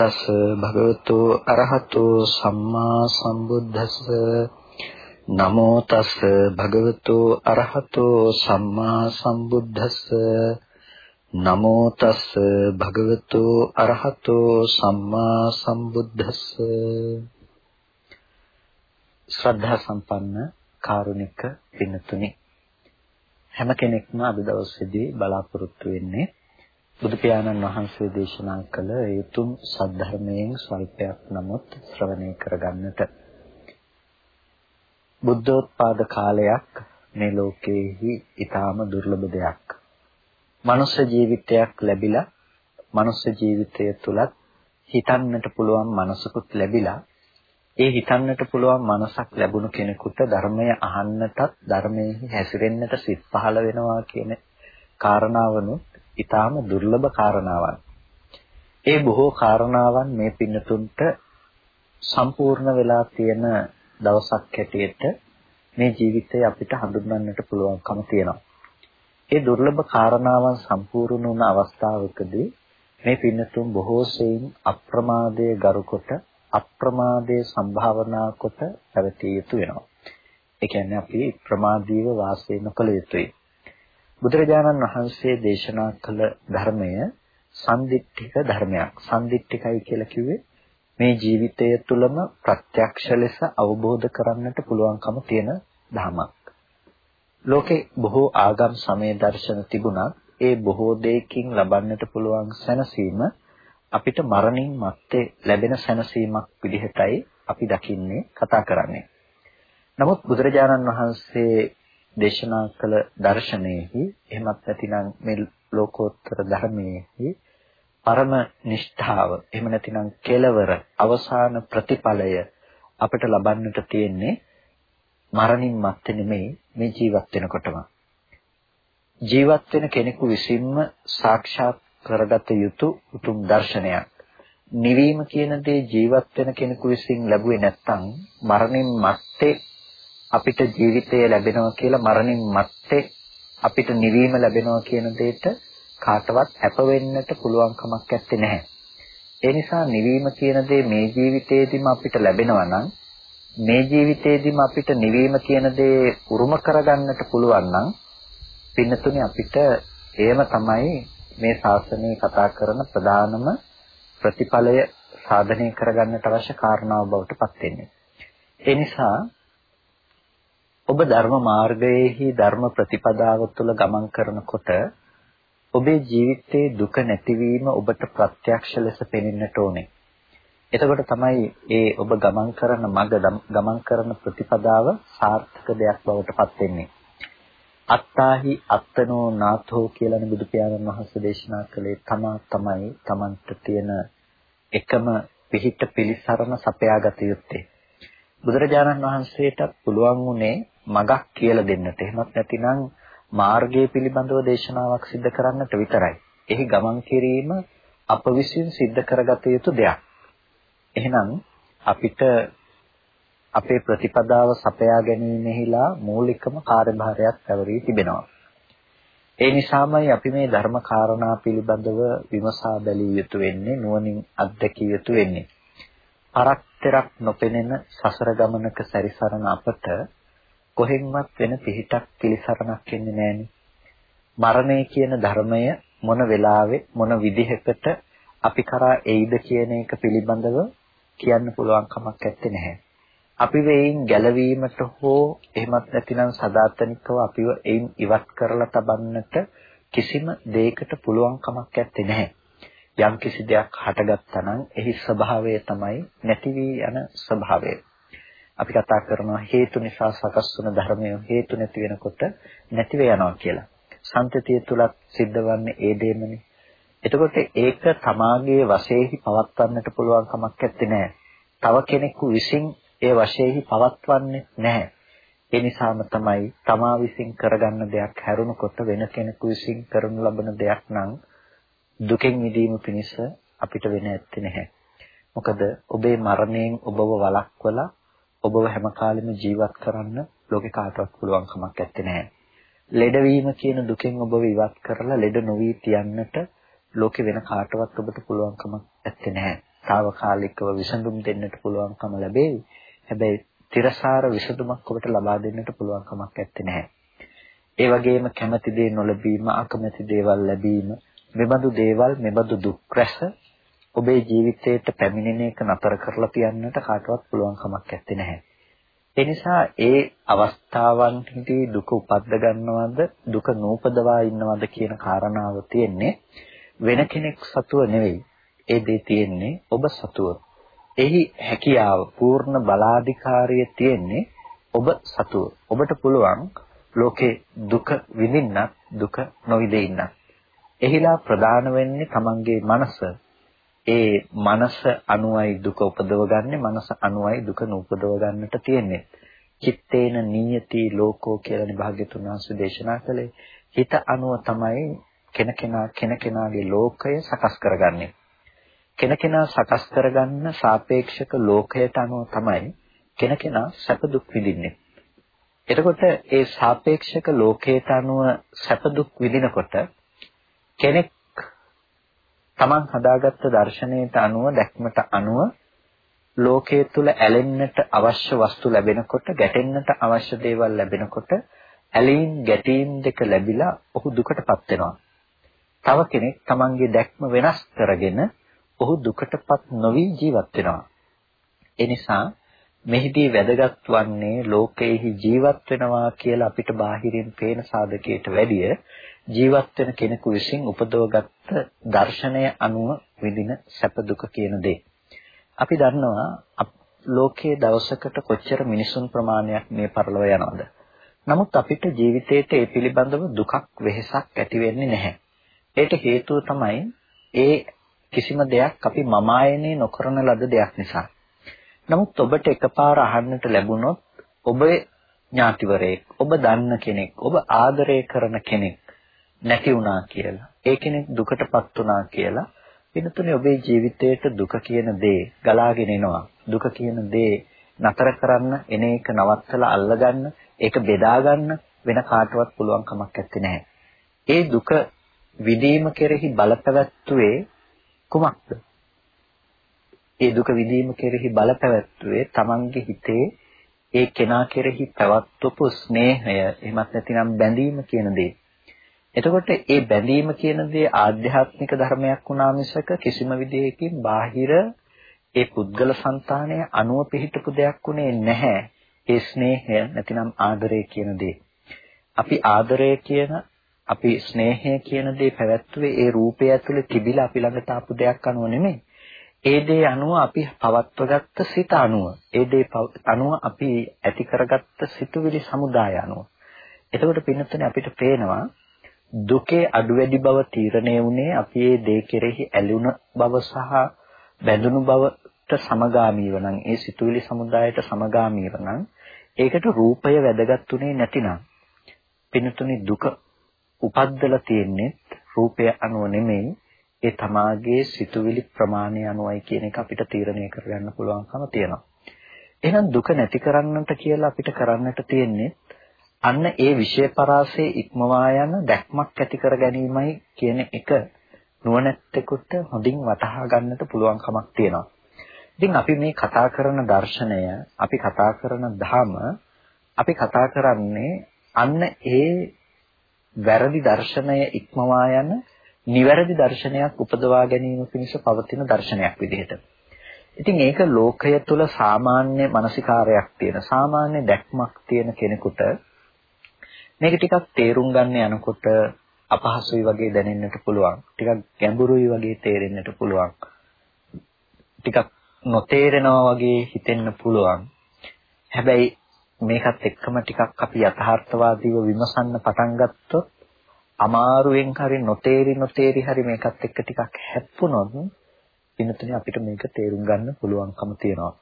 නමෝ තස් භගවතු අරහතු සම්මා සම්බුද්දස්ස. නමෝ තස් භගවතු අරහතු සම්මා සම්බුද්දස්ස. නමෝ තස් භගවතු අරහතු සම්මා සම්බුද්දස්ස. ශ්‍රද්ධා සම්පන්න කාරුණික පින්තුනි හැම කෙනෙක්ම අද දවසේදී බලාපොරොත්තු වෙන්නේ බුදු පියාණන් වහන්සේ දේශනා කළ යතුම් සද්ධර්මයෙන් ස්වල්පයක් නමුත් ශ්‍රවණය කරගන්නට බුද්ධෝත්පාද කාලයක් මේ ලෝකයේහි ඊටාම දුර්ලභ දෙයක්. මනුෂ්‍ය ජීවිතයක් ලැබිලා මනුෂ්‍ය ජීවිතය තුලත් හිතන්නට පුළුවන් මනසකුත් ලැබිලා ඒ හිතන්නට පුළුවන් මනසක් ලැබුණු කෙනෙකුට ධර්මය අහන්නටත් ධර්මයේ හැසිරෙන්නට සිත් පහළ වෙනවා කියන කාරණාවනුත් ඊටාම දුර්ලභ කාරණාවක්. ඒ බොහෝ කාරණාවන් මේ පින්නතුන්ට සම්පූර්ණ වෙලා තියෙන දවසක් හැටියට මේ ජීවිතය අපිට හඳුන්වන්නට පුළුවන්කම තියෙනවා. ඒ දුර්ලභ කාරණාවන් සම්පූර්ණ වුණ අවස්ථාවකදී මේ පින්නතුන් බොහෝ සෙයින් අප්‍රමාදයේ ගරුකොට අප්‍රමාදයේ සම්භාවනා කොට පැවතිය යුතු වෙනවා. ඒ කියන්නේ අපි ප්‍රමාදීව වාසය නොකළ යුතුයි. බුදුරජාණන් වහන්සේ දේශනා කළ ධර්මය සම්දිට්ඨික ධර්මයක්. සම්දිට්ඨිකයි කියලා කිව්වේ මේ ජීවිතය තුළම ප්‍රත්‍යක්ෂ ලෙස අවබෝධ කරන්නට පුළුවන්කම තියෙන ධමයක්. ලෝකේ බොහෝ ආගම් සමය දර්ශන තිබුණත් ඒ බොහෝ දෙයකින් ලබන්නට පුළුවන් සැනසීම අපිට මරණින් මත්තේ ලැබෙන සැනසීමක් විදිහටයි අපි දකින්නේ කතා කරන්නේ. නමුත් බුදුරජාණන් වහන්සේ දේශනා කළ දර්ශනයේහි එහෙමත් නැතිනම් මේ ලෝකෝත්තර ධර්මයේහි පරම නිෂ්ඨාව එහෙම නැතිනම් කෙලවර අවසාන ප්‍රතිඵලය අපිට ලබන්නට තියෙන්නේ මරණින් මත්තේ නෙමෙයි මේ ජීවත් වෙනකොටම. ජීවත් වෙන කෙනෙකු විසින්ම සාක්ෂාත් කරගත යුතු උතුම් දර්ශනයක්. නිවීම කියන දේ ජීවත් වෙන කෙනෙකු විසින් ලැබුවේ නැත්නම් මරණින් මත්තේ අපිට ජීවිතය ලැබෙනවා කියලා මරණින් මත්තේ අපිට නිවීම ලැබෙනවා කියන දෙයට කාටවත් අප වෙන්නට පුළුවන් කමක් නැත්තේ නැහැ. ඒ නිසා නිවීම කියන දේ මේ ජීවිතේදීම අපිට ලැබෙනවා නම් මේ ජීවිතේදීම අපිට නිවීම කියන දේ උරුම කරගන්නට පුළුවන් නම් පින්නතුනේ අපිට එයම තමයි මේ ශාසනය කතා කරන ප්‍රධානම ප්‍රතිඵලය සාධනය කරගන්නට අවශ්‍ය කාරණාව බවට පත් වෙන්නේ. ඒ නිසා ඔබ ධර්ම මාර්ගයේහි ධර්ම ප්‍රතිපදාව තුළ ගමන් කරනකොට ඔබේ ජීවිතයේ දුක නැතිවීම ඔබට ප්‍රත්‍යක්ෂ ලෙස පෙනෙන්නට ඕනේ. එතකොට තමයි ඒ ඔබ ගමන් කරන මඟ ගමන් කරන ප්‍රතිපදාව සාර්ථක දෙයක් බවට පත් වෙන්නේ. අත්තාහි අත්තනෝ නාථෝ කියලානේ බුදු පියාණන් වහන්සේ දේශනා කළේ තමා තමයි Tamanට තියෙන එකම පිහිට පිලිසරණ සපයාගත යුත්තේ. බුදුරජාණන් වහන්සේට පුළුවන් උනේ මගක් කියලා දෙන්නට. එහෙමත් නැතිනම් මාර්ගය පිළිබඳව දේශනාවක් සිදු කරන්නට විතරයි. එහි ගමන් කිරීම අප විසින් සිද්ධ කරගත යුතු දෙයක්. එහෙනම් අපිට අපේ ප්‍රතිපදාව සපයා ගැනීමෙහිලා මූලිකම කාර්යභාරයක් පැවරී තිබෙනවා. ඒ නිසාමයි අපි මේ ධර්ම කාරණා පිළිබඳව විමසා බැලිය යුතු වෙන්නේ නුවණින් අත්දැකිය යුතු වෙන්නේ. පරක්තරක් නොපෙනෙන සසර ගමනක සැරිසරන අපට කොහෙන්වත් වෙන පිහිටක් පිළිසරණක් එන්නේ නැහෙනි. මරණය කියන ධර්මය මොන වෙලාවෙ මොන විදිහකට අපි කරා එයිද කියන එක පිළිබඳව කියන්න පුළුවන් කමක් නැත්තේ නැහැ. අපි වෙයින් ගැලවීමට හෝ එහෙමත් නැතිනම් සදාතනිකව අපිව එයින් ඉවත් කරලා තබන්නට කිසිම දෙයකට පුළුවන් කමක් නැත්තේ නැහැ. යම් කිසි දෙයක් හටගත්තා නම් එහි ස්වභාවය තමයි නැති වී යන ස්වභාවය. අපි කතා කරනවා හේතු නිසා සකස් වන ධර්මය හේතු නැති වෙනකොට නැතිව යනවා කියලා. සම්තතිය තුලත් සිද්ධවන්නේ ඒ දෙමනේ. එතකොට ඒක තමාගේ වශයෙන්හි පවත්වන්නට පුළුවන් කමක් නැත්තේ තව කෙනෙකු විසින් ඒ වශයෙන්හි පවත්වන්නේ නැහැ. ඒ නිසාම තමයි තමා විසින් කරගන්න දෙයක් හැරුණකොට වෙන කෙනෙකු විසින් කරනු ලබන දෙයක් නම් දුකෙන් මිදීම පිණිස අපිට වෙන ඇත්තේ නැහැ. මොකද ඔබේ මරණයෙන් ඔබව වළක්වලා ඔබව හැම කාලෙම ජීවත් කරන්න ලෝකේ කාටවත් පුළුවන් කමක් නැත්තේ නැහැ. ලෙඩවීම කියන දුකෙන් ඔබව ඉවත් කරලා ලෙඩ නොවී තියන්නට ලෝකේ වෙන කාටවත් ඔබට පුළුවන්කමක් නැත්තේ නැහැ. తాවකාලිකව විසඳුම් දෙන්නට පුළුවන්කම ලැබෙයි. හැබැයි තිරසාර විසඳුමක් ඔබට ලබා දෙන්නට පුළුවන්කමක් නැත්තේ නැහැ. ඒ වගේම කැමැති දේ නොලැබීම, අකමැති දේවල් ලැබීම, මෙබඳු දේවල්, මෙබඳු දුක් රැස ඔබේ ජීවිතයට පැමිණෙන එක නතර කරලා තියන්නට කාටවත් පුළුවන්කමක් නැත්තේ නැහැ. ඒ නිසා ඒ අවස්ථාවන්හිදී දුක උපද්ද ගන්නවද දුක නූපදවා ඉන්නවද කියන කාරණාව තියෙන්නේ වෙන කෙනෙක් සතුව නෙවෙයි. ඒ දේ තියෙන්නේ ඔබ සතුව. එහි හැකියාව පූර්ණ බලාධිකාරිය තියෙන්නේ ඔබ සතුව. ඔබට පුළුවන් ලෝකේ දුක විඳින්නත් දුක නොවිඳින්නත්. එහිලා ප්‍රධාන වෙන්නේ තමන්ගේ මනස. ඒ මනස අනුවයි දුක උපදවගන්නේ මනස අනුවයි දුක නූපදව ගන්නට තියෙන්නේ. චිත්තේන නියති ලෝකෝ කියලා නිභාග්‍යතුන් වහන්සේ දේශනා කළේ. හිත අනුව තමයි කෙනකෙනා කෙනකෙනාගේ ලෝකය සකස් කරගන්නේ. කෙනකෙනා සකස් කරගන්න සාපේක්ෂක ලෝකයට අනුව තමයි කෙනකෙනා සැප දුක් විඳින්නේ. එතකොට ඒ සාපේක්ෂක ලෝකයට අනුව සැප දුක් විඳිනකොට කෙනෙක් තමන් හදාගත්ත දර්ශනයට අනුව දැක්මට අනුව ලෝකයේ තුල ඇලෙන්නට අවශ්‍ය වස්තු ලැබෙනකොට ගැටෙන්නට අවශ්‍ය දේවල් ලැබෙනකොට ඇලීම් ගැටීම් දෙක ලැබිලා ඔහු දුකටපත් වෙනවා. තව කෙනෙක් තමන්ගේ දැක්ම වෙනස් කරගෙන ඔහු දුකටපත් නොවි ජීවත් වෙනවා. ඒ නිසා මෙහිදී වැදගත් වන්නේ ලෝකයේහි ජීවත් වෙනවා කියලා අපිට බාහිරින් පේන සාධකයට වැඩිය ජීවත් වෙන කෙනෙකු විසින් උපදවගත්ත දර්ශනය අනුව විඳින සැප දුක කියන දේ. අපි දන්නවා ලෝකයේ දවසකට කොච්චර මිනිසුන් ප්‍රමාණයක් මේ පරලව යනවද? නමුත් අපිට ජීවිතේට ඒ පිළිබඳව දුකක් වෙහෙසක් ඇති වෙන්නේ නැහැ. ඒට හේතුව තමයි ඒ කිසිම දෙයක් අපි මම ආයනේ නොකරන ලද දෙයක් නිසා. නමුත් ඔබට එකපාර අහන්නට ලැබුණොත් ඔබේ ඥාතිවරයෙක්, ඔබ දන්න කෙනෙක්, ඔබ ආදරය කරන කෙනෙක් නැති වුණා කියලා. ඒ කෙනෙක් දුකටපත් වුණා කියලා. වෙනතුනේ ඔබේ ජීවිතයට දුක කියන දේ ගලාගෙන එනවා. දුක කියන දේ නතර කරන්න, එන එක නවත්තලා අල්ලගන්න, ඒක බෙදා ගන්න වෙන කාටවත් පුළුවන් කමක් නැත්තේ ඒ දුක විදීම කෙරෙහි බලපැවැත්තුවේ කුමක්ද? ඒ දුක විඳීම කෙරෙහි බලපැවැත්වුවේ Tamange හිතේ ඒ කෙනා කෙරෙහි පැවැත්වපු ස්නේහය එහෙමත් නැතිනම් බැඳීම කියන දේ. එතකොට ඒ බැඳීම කියන දේ ආධ්‍යාත්මික ධර්මයක් වුණා මිසක කිසිම විදිහකින් බාහිර ඒ පුද්ගල సంతානය අනුව පිහිටපු දෙයක් උනේ නැහැ. ඒ ස්නේහය නැතිනම් ආදරය කියන දේ. අපි ආදරය කියන අපි ස්නේහය කියන දේ පැවැත්වුවේ ඒ රූපය ඇතුලේ තිබිලා අපි ළඟට ආපු දෙයක් අනුව නෙමෙයි. ඒ දේ අනුව අපි පවත්වගත්ත සිත අනුව ඒ දේ අනුව අපි ඇති කරගත්ත සිතුවිලි සමුදාය අනුව. එතකොට පින්නතුනේ අපිට පේනවා දුකේ අඩු වැඩි බව තීරණය වුණේ අපි ඒ දේ කෙරෙහි ඇලුන බව සහ බැඳුණු බවට සමගාමීව නම් ඒ සිතුවිලි සමුදායට සමගාමීව නම් ඒකට රූපය වැදගත් උනේ නැතිනම්. පින්නතුනේ දුක උපද්දලා තියෙන්නේ රූපය අනුව නෙමෙයි ඒ තමාගේ සිතුවිලි ප්‍රමාණය අනුවයි කියන එක අපිට තීරණය කරගන්න පුළුවන්කම තියෙනවා. එහෙනම් දුක නැති කරන්නට කියලා අපිට කරන්නට තියෙන්නේ අන්න ඒ විෂය පරාසයේ ඉක්මවා යන දැක්මක් ඇති කර ගැනීමයි කියන එක නුවණැත්තෙකුට හොඳින් වටහා ගන්නට පුළුවන්කමක් තියෙනවා. ඉතින් අපි මේ කතා කරන දර්ශනය, අපි කතා කරන ධම, අපි කතා කරන්නේ අන්න ඒ වැරදි දර්ශනය ඉක්මවා යන නිවැරදි දර්ශනයක් උපදවා ගැනීම පිණිස පවතින දර්ශනයක් විදිහට. ඉතින් ඒක ලෝකය තුල සාමාන්‍ය මානසිකාරයක් තියෙන සාමාන්‍ය දැක්මක් තියෙන කෙනෙකුට මේක ටිකක් තේරුම් ගන්න යනකොට අපහසුයි වගේ දැනෙන්නට පුළුවන්. ටිකක් ගැඹුරුයි වගේ තේරෙන්නට පුළුවන්. ටිකක් නොතේරෙනවා වගේ හිතෙන්න පුළුවන්. හැබැයි මේකත් එක්කම ටිකක් අපි යථාර්ථවාදීව විමසන්න පටන් ගත්තොත් අමාරුවෙන් හරි නොතේරි නොතේරි හරි මේකත් එක්ක ටිකක් හැප්පුණොත් වෙනතුනේ අපිට මේක තේරුම් ගන්න පුළුවන්කම තියෙනවා.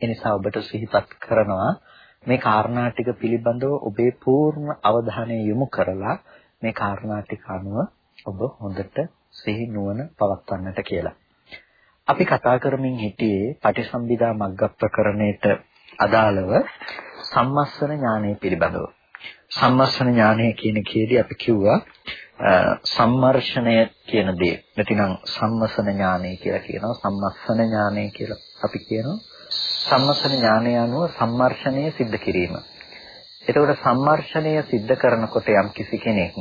ඒ නිසා ඔබට සිහිපත් කරනවා මේ කාරණා ටික පිළිබඳව ඔබේ පූර්ණ අවධානය යොමු කරලා මේ කාරණා ටික අනුව ඔබ හොඳට සිහි නුවණ පවත්වන්නට කියලා. අපි කතා කරමින් හිටියේ පටිසම්භිදා මග්ග ප්‍රකරණයට අදාළව සම්මස්සන ඥානය පිළිබඳව. සම්මස්සන ඥානය කියන කේදී අපි කිව්වා සම්මර්ෂණය කියන දේ නැතිනම් සම්මසන ඥානය කියලා කියනවා සම්මස්සන ඥානය කියලා අපි කියනවා සම්මසන ඥානය අනුව සම්මර්ෂණය සිද්ධ කිරීම. එතකොට සම්මර්ෂණය සිද්ධ කරනකොට යම් කිසි කෙනෙක්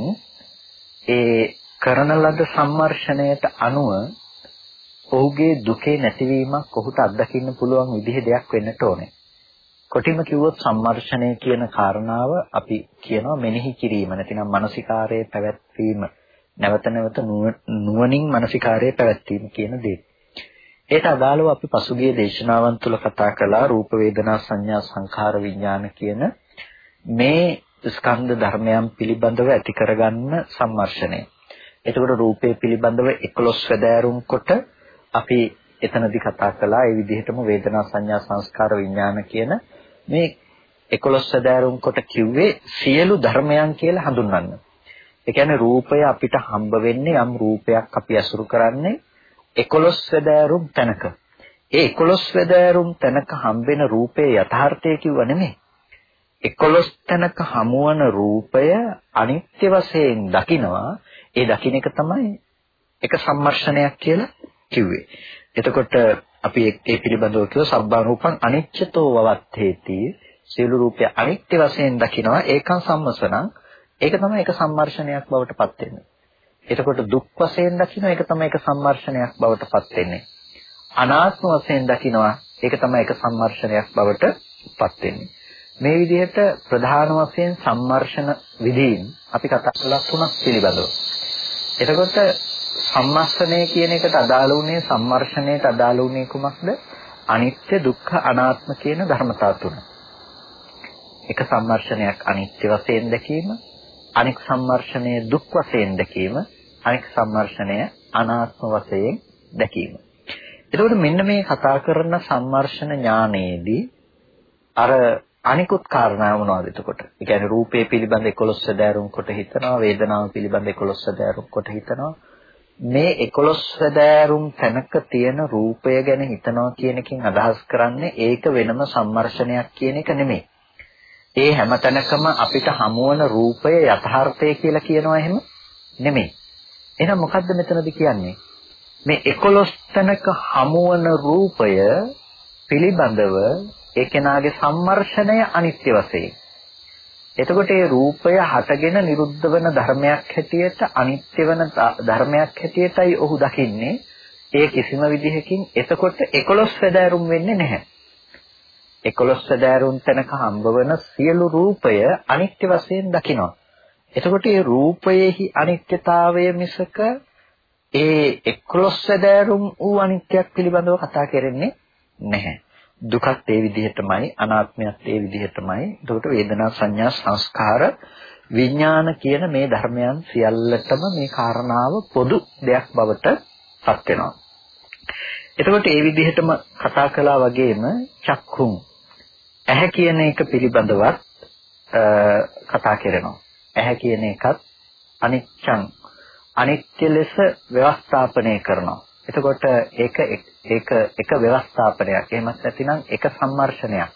ඒ කරන ලද සම්මර්ෂණයට අනුව ඔහුගේ දුකේ නැතිවීමක් ඔහුට අත්දකින්න පුළුවන් විදිහ දෙයක් වෙන්නට ඕනේ. කොටිම කිව්වොත් සම්මර්ෂණය කියන කාරණාව අපි කියනවා මෙනෙහි කිරීම නැතිනම් මානසිකාරයේ පැවැත්වීම නැවත නැවත නුවණින් මානසිකාරයේ පැවැත්වීම කියන දේ. ඒට අදාළව අපි පසුගිය දේශනාවන් තුළ කතා කළා රූප වේදනා සංඥා සංඛාර විඥාන කියන මේ ස්කන්ධ ධර්මයන් පිළිබඳව ඇති කරගන්න සම්මර්ෂණය. එතකොට රූපය පිළිබඳව 11 වැදෑරුම් කොට අපි එතනදී කතා කළා ඒ විදිහටම වේදනා සංඥා සංස්කාර විඥාන කියන මේ 11 සැදෑරුම් කොට කිව්වේ සියලු ධර්මයන් කියලා හඳුන්වන්න. ඒ කියන්නේ රූපය අපිට හම්බ වෙන්නේ යම් රූපයක් අපි අසුරු කරන්නේ 11 සැදෑරුම් තැනක. ඒ 11 සැදෑරුම් තැනක හම්බෙන රූපේ යථාර්ථය කිව්ව නෙමෙයි. 11 තැනක හමුවන රූපය අනිත්‍ය වශයෙන් දකිනවා. ඒ දකින්න එක තමයි එක සම්මර්ෂණයක් කියලා කිව්වේ. එතකොට අපි ඒ පිළිබඳව කිව්ව සබ්බා රූපං අනිච්චතෝ වවත්තේති සියලු රූපය අනිත්‍ය වශයෙන් දකිනවා ඒකං සම්මසනං ඒක තමයි එක සම්මර්ෂණයක් බවට පත් වෙන්නේ. එතකොට දුක් වශයෙන් දකිනවා ඒක තමයි එක සම්මර්ෂණයක් බවට පත් වෙන්නේ. අනාත්ම වශයෙන් දකිනවා ඒක තමයි එක සම්මර්ෂණයක් බවට පත් වෙන්නේ. මේ විදිහට ප්‍රධාන වශයෙන් සම්මර්ෂණ විදීන් අපි කතා කළා තුනක් පිළිබඳව. එතකොට සම්මස්සනය කියන එකට අදාළ වුණේ සම්මර්ෂණයට අදාළ වුණේ කුමක්ද? අනිත්‍ය දුක්ඛ අනාත්ම කියන ධර්මතා තුන. එක සම්මර්ෂණයක් අනිත්‍ය වශයෙන් දැකීම, අනෙක් සම්මර්ෂණය දුක් වශයෙන් දැකීම, අනෙක් සම්මර්ෂණය අනාත්ම වශයෙන් දැකීම. එතකොට මෙන්න මේ කතා කරන සම්මර්ෂණ ඥානයේදී අර අනිකුත් කාරණා මොනවද එතකොට? ඒ කියන්නේ රූපේ පිළිබඳ 11 දෑරුම් කොට හිතනවා, වේදනාව පිළිබඳ 11 දෑරුම් කොට හිතනවා, මේ 11 සැදෑරුම් තැනක තියෙන රූපය ගැන හිතනවා කියන එකෙන් අදහස් කරන්නේ ඒක වෙනම සම්මර්ෂණයක් කියන එක නෙමෙයි. ඒ හැම තැනකම අපිට හමුවන රූපය යථාර්ථය කියලා කියනවා එහෙම නෙමෙයි. එහෙනම් මොකද්ද මෙතනදී කියන්නේ? මේ 11 තැනක හමුවන රූපය පිළිබඳව ඒ කෙනාගේ සම්මර්ෂණය අනිත්‍ය වශයෙන් එතකොට ඒ රූපය හටගෙන නිරුද්ධ වෙන ධර්මයක් හැටියට අනිත්‍ය වෙන ධර්මයක් හැටියටයි ඔහු දකින්නේ. ඒ කිසිම විදිහකින් එතකොට 11 වැදෑරුම් වෙන්නේ නැහැ. 11 වැදෑරුම් තැනක හම්බවන සියලු රූපය අනිත්‍ය වශයෙන් දකිනවා. එතකොට මේ රූපයේහි අනිත්‍යතාවය මිසක ඒ 11 වැදෑරුම් වූ අනිත්‍යයක් පිළිබඳව කතා කරන්නේ නැහැ. දුකත් ඒ විදිහටමයි අනාත්මයත් ඒ විදිහටමයි. එතකොට වේදනා සංඥා සංස්කාර විඥාන කියන මේ ධර්මයන් සියල්ලටම මේ කාරණාව පොදු දෙයක් බවට පත් වෙනවා. එතකොට ඒ විදිහටම කතා කළා වගේම චක්කුම් ඇහැ කියන එක පිළිබඳවත් කතා කරනවා. ඇහැ කියන එකත් අනිච්චං අනිත්‍ය ලෙස ව්‍යවස්ථාපනය කරනවා. එතකොට ඒක ඒක එක ව්‍යවස්ථාපනයක්. එහෙමත් නැතිනම් එක සම්මර්ෂණයක්.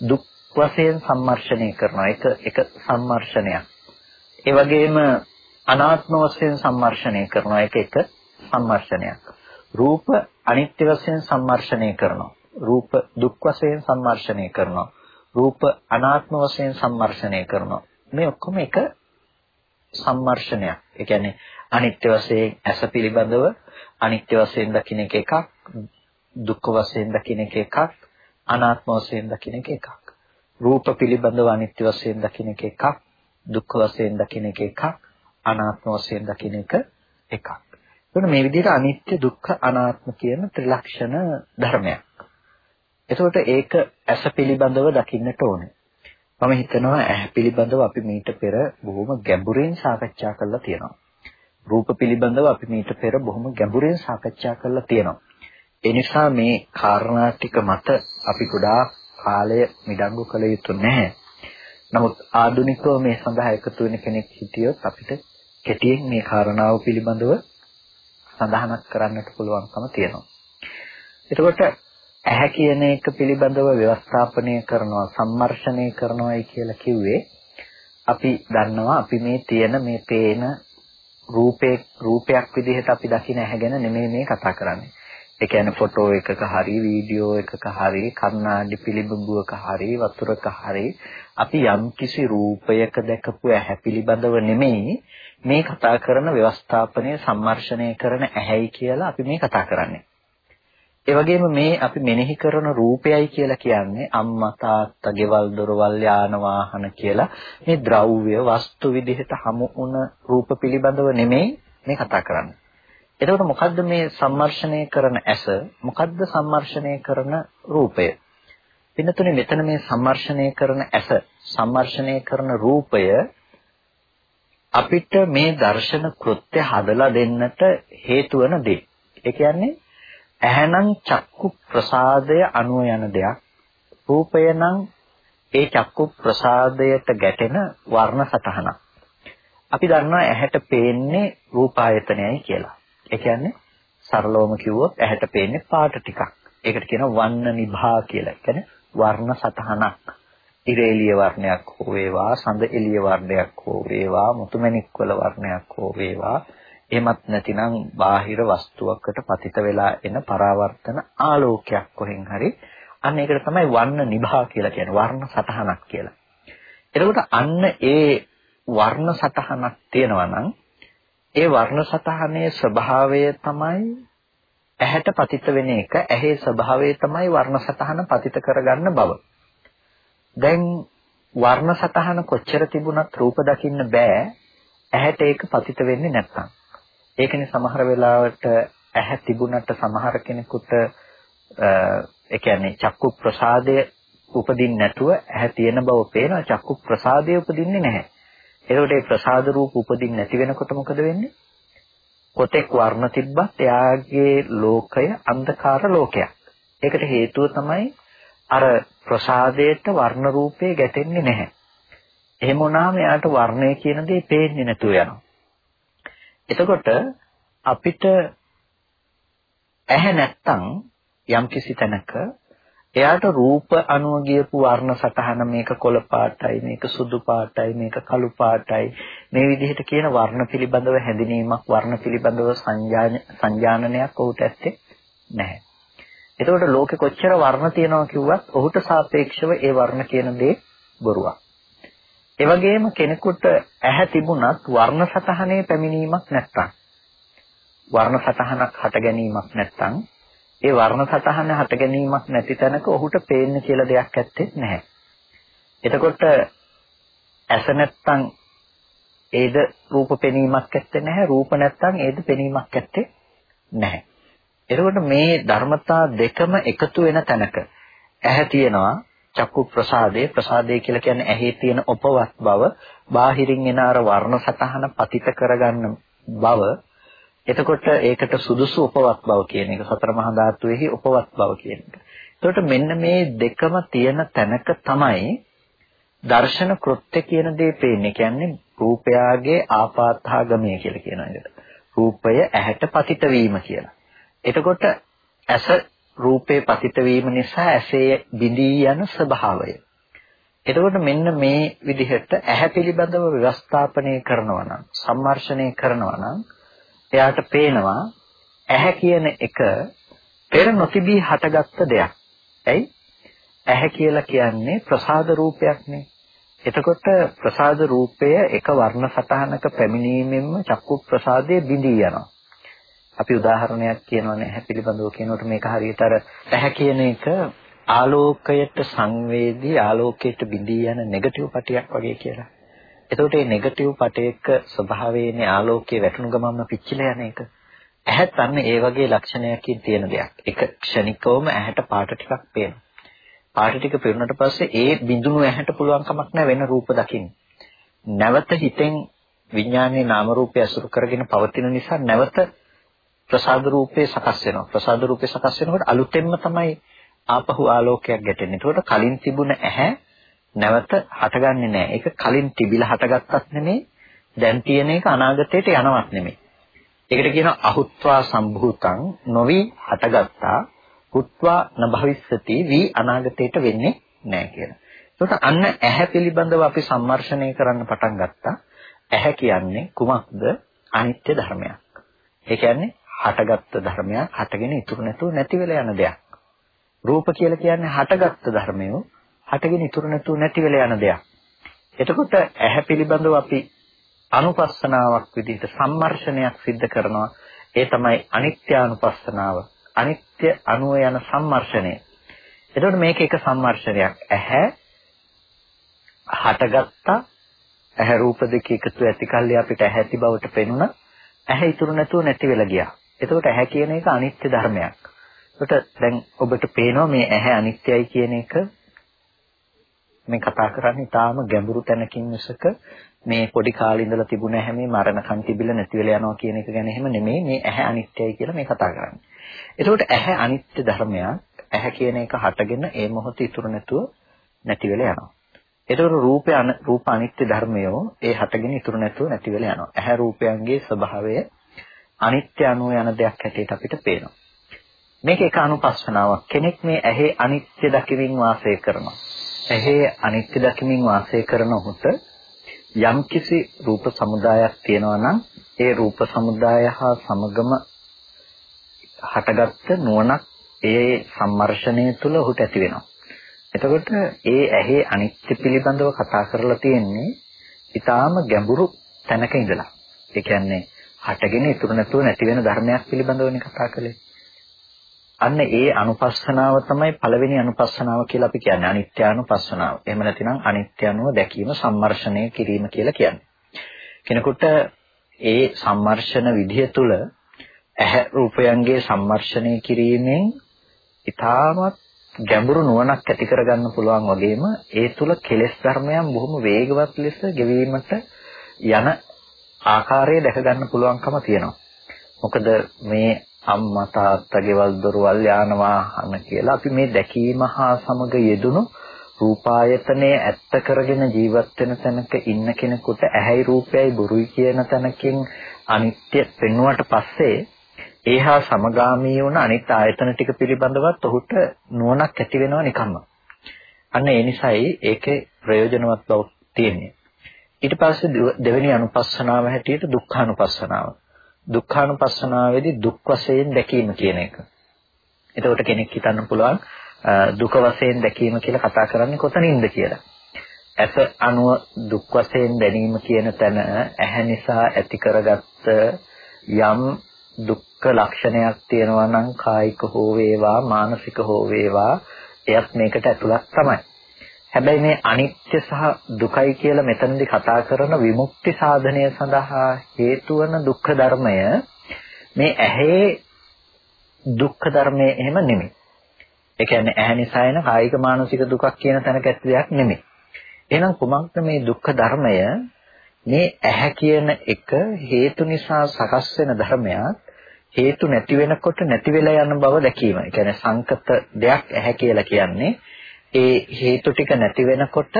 දුක් වශයෙන් සම්මර්ෂණය කරනවා. එක එක සම්මර්ෂණයක්. ඒ වගේම අනාත්ම වශයෙන් සම්මර්ෂණය කරනවා. එක එක සම්මර්ෂණයක්. රූප අනිත්‍ය වශයෙන් සම්මර්ෂණය කරනවා. රූප දුක් වශයෙන් සම්මර්ෂණය කරනවා. රූප අනාත්ම වශයෙන් සම්මර්ෂණය කරනවා. මේ ඔක්කොම එක සම්මර්ෂණයක්. ඒ කියන්නේ අනිත්‍ය වශයෙන් ඇස පිළිබඳව අනිත්‍ය වශයෙන් දකින්න එක එකක්, දුක්ඛ වශයෙන් දකින්න එක එකක්, අනාත්ම වශයෙන් දකින්න එක එකක්. රූප පිළිබඳව අනිත්‍ය වශයෙන් දකින්න එක එකක්, දුක්ඛ වශයෙන් දකින්න එක එකක්, අනාත්ම වශයෙන් දකින්න එක එකක්. එතකොට මේ විදිහට අනිත්‍ය, දුක්ඛ, අනාත්ම කියන ත්‍රිලක්ෂණ ධර්මයක්. එතකොට ඒක ඇස පිළිබඳව දකින්නට ඕනේ. මම හිතනවා ඇහැ පිළිබඳව අපි මීට පෙර බොහොම ගැඹුරින් සාකච්ඡා කරලා තියෙනවා. රූප පිළිබඳව අපි මීට පෙර බොහොම ගැඹුරින් සාකච්ඡා කරලා තියෙනවා. ඒ නිසා මේ කාරණා ටික මත අපි ගොඩාක් කාලය මිඩංගු කළ යුතු නැහැ. නමුත් ආධුනිකව මේ සඳහා එකතු වෙන කෙනෙක් හිටියොත් අපිට කෙටියෙන් මේ කාරණාව පිළිබඳව සඳහනක් කරන්නට පුළුවන්කම තියෙනවා. එතකොට ඇහැ කියන එක පිළිබඳව ව්‍යවස්ථාපනය කරනවා සම්මර්ෂණය කරනවායි කියලා කිව්වේ අපි දන්නවා අපි මේ තියෙන මේ පේන රූපේ රූපයක් විදිහට අපි දකින ඇහැගෙන නෙමෙයි මේ කතා කරන්නේ. ඒ කියන්නේ ෆොටෝ එකක හරි වීඩියෝ එකක හරි කන්නාඩි පිළිබිඹුවක හරි වතුරක හරි අපි යම් කිසි රූපයක දැකපු ඇහැ පිළිබඳව නෙමෙයි මේ කතා කරන ව්‍යවස්ථාපනය සම්මර්ෂණය කරන ඇහැයි කියලා අපි මේ කතා කරන්නේ. ඒ වගේම මේ අපි මෙනෙහි කරන රූපයයි කියලා කියන්නේ අම්මා තාත්තා ගෙවල් දොරවල් යාන වාහන කියලා මේ ද්‍රව්‍ය වස්තු විදිහට හමු වුණ රූප පිළිබඳව නෙමෙයි මේ කතා කරන්නේ. එතකොට මොකද්ද මේ සම්මර්ෂණය කරන ඇස? මොකද්ද සම්මර්ෂණය කරන රූපය? පින්නතුනේ මෙතන මේ සම්මර්ෂණය කරන ඇස, සම්මර්ෂණය කරන රූපය අපිට මේ දර්ශන කෘත්‍ය හදලා දෙන්නට හේතු වෙන දේ. ඒ කියන්නේ ඇහැනම් චක්කු ප්‍රසාදය අනුව යන දෙයක්. රූපය නම් ඒ චක්කු ප්‍රසාදයට ගැටෙන වර්ණ සටහනක්. අපි දන්නවා ඇහැට පේන්නේ රූපායතනයයි කියලා. ඒ කියන්නේ සරලවම කිව්වොත් ඇහැට පේන්නේ පාට ටිකක්. ඒකට කියනවා වන්න නිභා කියලා. ඒ කියන්නේ වර්ණ සටහනක්. ඉරේලිය වර්ණයක් හෝ වේවා, සඳ එළිය වර්ණයක් හෝ වේවා, මුතුමැණික් වල වර්ණයක් හෝ වේවා, එහෙමත් නැතිනම් බාහිර වස්තුවකට පතිත වෙලා එන පරාවර්තන ආලෝකයක් කොහෙන් හරි අන්න ඒකට තමයි වර්ණ නිභා කියලා කියන්නේ වර්ණ සටහනක් කියලා. එතකොට අන්න ඒ වර්ණ සටහනක් තියෙනවා නම් ඒ වර්ණ සටහනේ ස්වභාවය තමයි ඇහැට පතිත වෙන එක ඇහි ස්වභාවය තමයි වර්ණ සටහන පතිත කරගන්න බව. දැන් වර්ණ සටහන කොච්චර තිබුණත් රූප දකින්න බෑ ඇහැට ඒක පතිත වෙන්නේ නැත්නම්. ඒකනේ සමහර වෙලාවට ඇහැ තිබුණට සමහර කෙනෙකුට ඒ කියන්නේ චක්කු ප්‍රසාදය උපදින්නේ නැතුව ඇහැ තියෙන බව පේනවා චක්කු ප්‍රසාදය උපදින්නේ නැහැ. ඒකට ඒ ප්‍රසාද රූප උපදින්නේ නැති වෙනකොට මොකද වෙන්නේ? කොතෙක් වර්ණ තිබ්බත් එයාගේ ලෝකය අන්ධකාර ලෝකයක්. ඒකට හේතුව තමයි අර ප්‍රසාදයට වර්ණ රූපේ ගැටෙන්නේ නැහැ. එහෙම වුණාම එයාට වර්ණය කියන දේ පේන්නේ නැතුව යනවා. එතකොට අපිට ඇහැ නැත්තම් යම්කිසි තැනක එයාට රූප අනුව ගියපු වර්ණ සටහන මේක කොළ පාටයි මේක සුදු පාටයි මේක කළු පාටයි මේ විදිහට කියන වර්ණ පිළිබඳව හැඳිනීමක් වර්ණ පිළිබඳව සංජානනයක් ඔහුට ඇත්තේ නැහැ. එතකොට ලෝකෙ කොච්චර වර්ණ තියෙනවා කිව්වත් ඔහුට සාපේක්ෂව ඒ වර්ණ කියන දේ බොරුවක්. ඒ වගේම කෙනෙකුට ඇහැ තිබුණත් වර්ණ සතහනේ පැමිණීමක් නැත්තම් වර්ණ සතහනක් හට ගැනීමක් නැත්තම් ඒ වර්ණ සතහන හට ගැනීමක් නැති තැනක ඔහුට පේන්න කියලා දෙයක් ඇත්තේ නැහැ. එතකොට ඇස නැත්තම් ඒද රූප පෙනීමක් ඇත්තේ නැහැ රූප නැත්තම් ඒද පෙනීමක් ඇත්තේ නැහැ. එතකොට මේ ධර්මතා දෙකම එකතු වෙන තැනක ඇහැ තියෙනවා චක්කු ප්‍රසාදේ ප්‍රසාදේ කියලා කියන්නේ ඇහි තියෙන උපවත් බව බාහිරින් එන අර වර්ණ සතහන පතිත කරගන්න බව එතකොට ඒකට සුදුසු උපවත් බව කියන එක සතර මහා ධාතුවේහි උපවත් බව කියන එක. එතකොට මෙන්න මේ දෙකම තියෙන තැනක තමයි දර්ශන කෘත්‍ය කියන දේ පේන්නේ. කියන්නේ රූපයාගේ ආපාතාගමය කියලා කියන එකට. රූපය ඇහැට පතිත වීම කියලා. එතකොට ඇස රූපේ පතිත වීම නිසා ඇසේ බිඳී යන ස්වභාවය. එතකොට මෙන්න මේ විදිහට ඇහැ පිළිබඳව ව්‍යවස්ථාපනය කරනවා නම් සම්මර්ෂණය කරනවා නම් එයාට පේනවා ඇහැ කියන එක පෙර නොතිබී හටගත්ත දෙයක්. ඇයි? ඇහැ කියලා කියන්නේ ප්‍රසාද රූපයක්නේ. එතකොට ප්‍රසාද රූපය එක වර්ණ සටහනක පැමිණීමෙන්ම චක්කු ප්‍රසාදයේ බිඳී යනවා. අපි උදාහරණයක් කියනවනේ ඇහැ පිළිබඳව කියනකොට මේක හරියට අර ඇහැ කියන එක ආලෝකයට සංවේදී ආලෝකයට බිඳී යන නෙගටිව් පටියක් වගේ කියලා. එතකොට මේ නෙගටිව් පටයක ස්වභාවයනේ ආලෝකයේ වැටුණු ගමන්ම පිච්චිලා යන එක. ඇහත් අන්න ඒ වගේ ලක්ෂණයකින් තියෙන දෙයක්. එක ක්ෂණිකවම ඇහැට පාට ටිකක් පේනවා. පාට ටික පේුණාට පස්සේ ඒ බිඳුණු ඇහැට පුළුවන් කමක් නැහැ වෙන රූප දකින්න. නැවත හිතෙන් විඥානයේ නාම රූපය අසුරු කරගෙන පවතින නිසා නැවත ප්‍රසාද රූපේ සකස් වෙනවා. ප්‍රසාද රූපේ සකස් වෙනකොට අලුතෙන්ම තමයි ආපහු ආලෝකයක් ගැටෙන්නේ. ඒකට කලින් තිබුණ ඇහැ නැවත හටගන්නේ නැහැ. ඒක කලින් තිබිලා හටගත්තත් නෙමෙයි, දැන් තියෙන එක අනාගතයට යනවත් නෙමෙයි. ඒකට කියනවා අහුත්වා සම්භූතං නොවි හටගත්තා හුත්වා නභවිස්සති වී අනාගතයට වෙන්නේ නැහැ කියලා. ඒකට අන්න ඇහැ පිළිබඳව අපි සම්මර්ෂණය කරන්න පටන් ගත්තා. ඇහැ කියන්නේ කුමක්ද? අනිත්‍ය ධර්මයක්. ඒ කියන්නේ හටගත්තු ධර්මයක් හටගෙන ඉතුරු නැතුව නැති වෙලා යන දෙයක්. රූප කියලා කියන්නේ හටගත්තු ධර්මය හටගෙන ඉතුරු නැතුව නැති වෙලා යන දෙයක්. එතකොට ඇහැ පිළිබඳව අපි අනුපස්සනාවක් විදිහට සම්මර්ෂණයක් සිද්ධ කරනවා. ඒ තමයි අනිත්‍යානුපස්සනාව. අනිත්‍ය අනුව යන සම්මර්ෂණය. එතකොට මේක එක සම්මර්ෂණයක්. ඇහැ හටගත්තා ඇහැ රූප දෙක එකතු ඇති කල්ලි අපිට ඇහැති බවට පෙනුණා. ඇහැ ඉතුරු නැතුව නැති වෙලා ගියා. එතකොට ඇහැ කියන එක අනිත්‍ය ධර්මයක්. එතකොට දැන් ඔබට පේනවා මේ ඇහැ අනිත්‍යයි කියන එක මේ කතා කරන්නේ ඊටාම ගැඹුරු තැනකින් මිසක මේ පොඩි කාලේ ඉඳලා තිබුණ හැමේ මරණකම් තිබිලා නැති වෙලා යනවා කියන එක ගැන එහෙම නෙමෙයි මේ ඇහැ අනිත්‍යයි කියලා මේ කතා කරන්නේ. එතකොට ඇහැ අනිත්‍ය ධර්මයක්. ඇහැ කියන එක හටගෙන ඒ මොහොතේ ඉතුරු නැතුව නැති වෙලා යනවා. එතකොට රූපය රූප අනිත්‍ය ධර්මයෝ ඒ හටගෙන ඉතුරු නැතුව නැති වෙලා යනවා. ඇහැ රූපයන්ගේ ස්වභාවය අනිත්‍ය අනුව යන දෙයක් හැටියට අපිට පේනවා. මේක එක අනුපස්සනාවක්. කෙනෙක් මේ ඇහි අනිත්‍ය දකිමින් වාසය කරනවා. ඇහි අනිත්‍ය දකිමින් වාසය කරන උහුට යම්කිසි රූප සමුදායක් තියෙනවා නම් ඒ රූප සමුදාය හා සමගම හටගත්ත නුවණක් ඒ සම්මර්ෂණය තුළ ඔහුට ඇති වෙනවා. එතකොට ඒ ඇහි අනිත්‍ය පිළිබඳව කතා කරලා තියෙන්නේ ඊටාම ගැඹුරු තැනක ඉඳලා. ඒ කියන්නේ හටගෙන ඉතුරු නැතුව නැති වෙන ධර්මයක් පිළිබඳවනේ කතා කළේ. අන්න ඒ අනුපස්සනාව තමයි පළවෙනි අනුපස්සනාව කියලා අපි කියන්නේ අනිත්‍යානුපස්සනාව. එහෙම නැතිනම් අනිත්‍යනුව දැකීම සම්මර්ෂණය කිරීම කියලා කියන්නේ. කෙනෙකුට ඒ සම්මර්ෂණ විදිය තුළ ඇහැ රූපයන්ගේ සම්මර්ෂණය කිරීමෙන් ඊටමත් ගැඹුරු නුවණක් ඇති කරගන්න පුළුවන් වගේම ඒ තුල කෙලෙස් ධර්මයන් බොහොම වේගවත් ලෙස ගෙවීමට යන ආකාරය දැක ගන්න පුළුවන්කම තියෙනවා. මොකද මේ අම්මා තාත්තා ගෙවල් දොරවල් යාන වාහන කියලා අපි මේ දැකීම හා සමග යෙදුණු රූපායතනයේ ඇත්ත කරගෙන ජීවත් වෙන තැනක ඉන්න කෙනෙකුට ඇහැයි රූපයයි බොරුයි කියන තැනකින් අනිත්‍ය පෙන්වුවට පස්සේ ඒහා සමගාමී වුණ අනිත් ආයතන ටික පිළිබඳවත් ඔහුට නුවණක් ඇති වෙනව නිකම්ම. අන්න ඒ නිසායි ඒකේ ප්‍රයෝජනවත් බව තියෙන්නේ. ඊට පස්සේ දෙවෙනි අනුපස්සනාව හැටියට දුක්ඛානුපස්සනාව. දුක්ඛානුපස්සනාවේදී දුක් වශයෙන් දැකීම කියන එක. එතකොට කෙනෙක් හිතන්න පුළුවන් දුක වශයෙන් දැකීම කියලා කතා කරන්නේ කොතනින්ද කියලා. ඇස අනුව දුක් වශයෙන් දැනීම කියන තැන ඇහැ නිසා ඇති කරගත්ත යම් දුක්ඛ ලක්ෂණයක් තියෙනවා නම් කායික හෝ වේවා මානසික හෝ වේවා එයත් මේකට ඇතුළත් තමයි. හැබැයි මේ අනිත්‍ය සහ දුකයි කියලා මෙතනදී කතා කරන විමුක්ති සාධනය සඳහා හේතු වන දුක්ඛ ධර්මය මේ ඇහි දුක්ඛ ධර්මය එහෙම නෙමෙයි. ඒ කියන්නේ ඇහැ නිසා එන කායික මානසික දුකක් කියන තැනක ඇති දෙයක් නෙමෙයි. එහෙනම් කුමක්ද මේ දුක්ඛ ධර්මය? මේ ඇහැ කියන එක හේතු නිසා සකස් වෙන ධර්මයක් හේතු නැති වෙනකොට නැති වෙලා යන බව දැකීම. ඒ කියන්නේ සංකත දෙයක් ඇහැ කියලා කියන්නේ ඒ හේතු ටික නැති වෙනකොට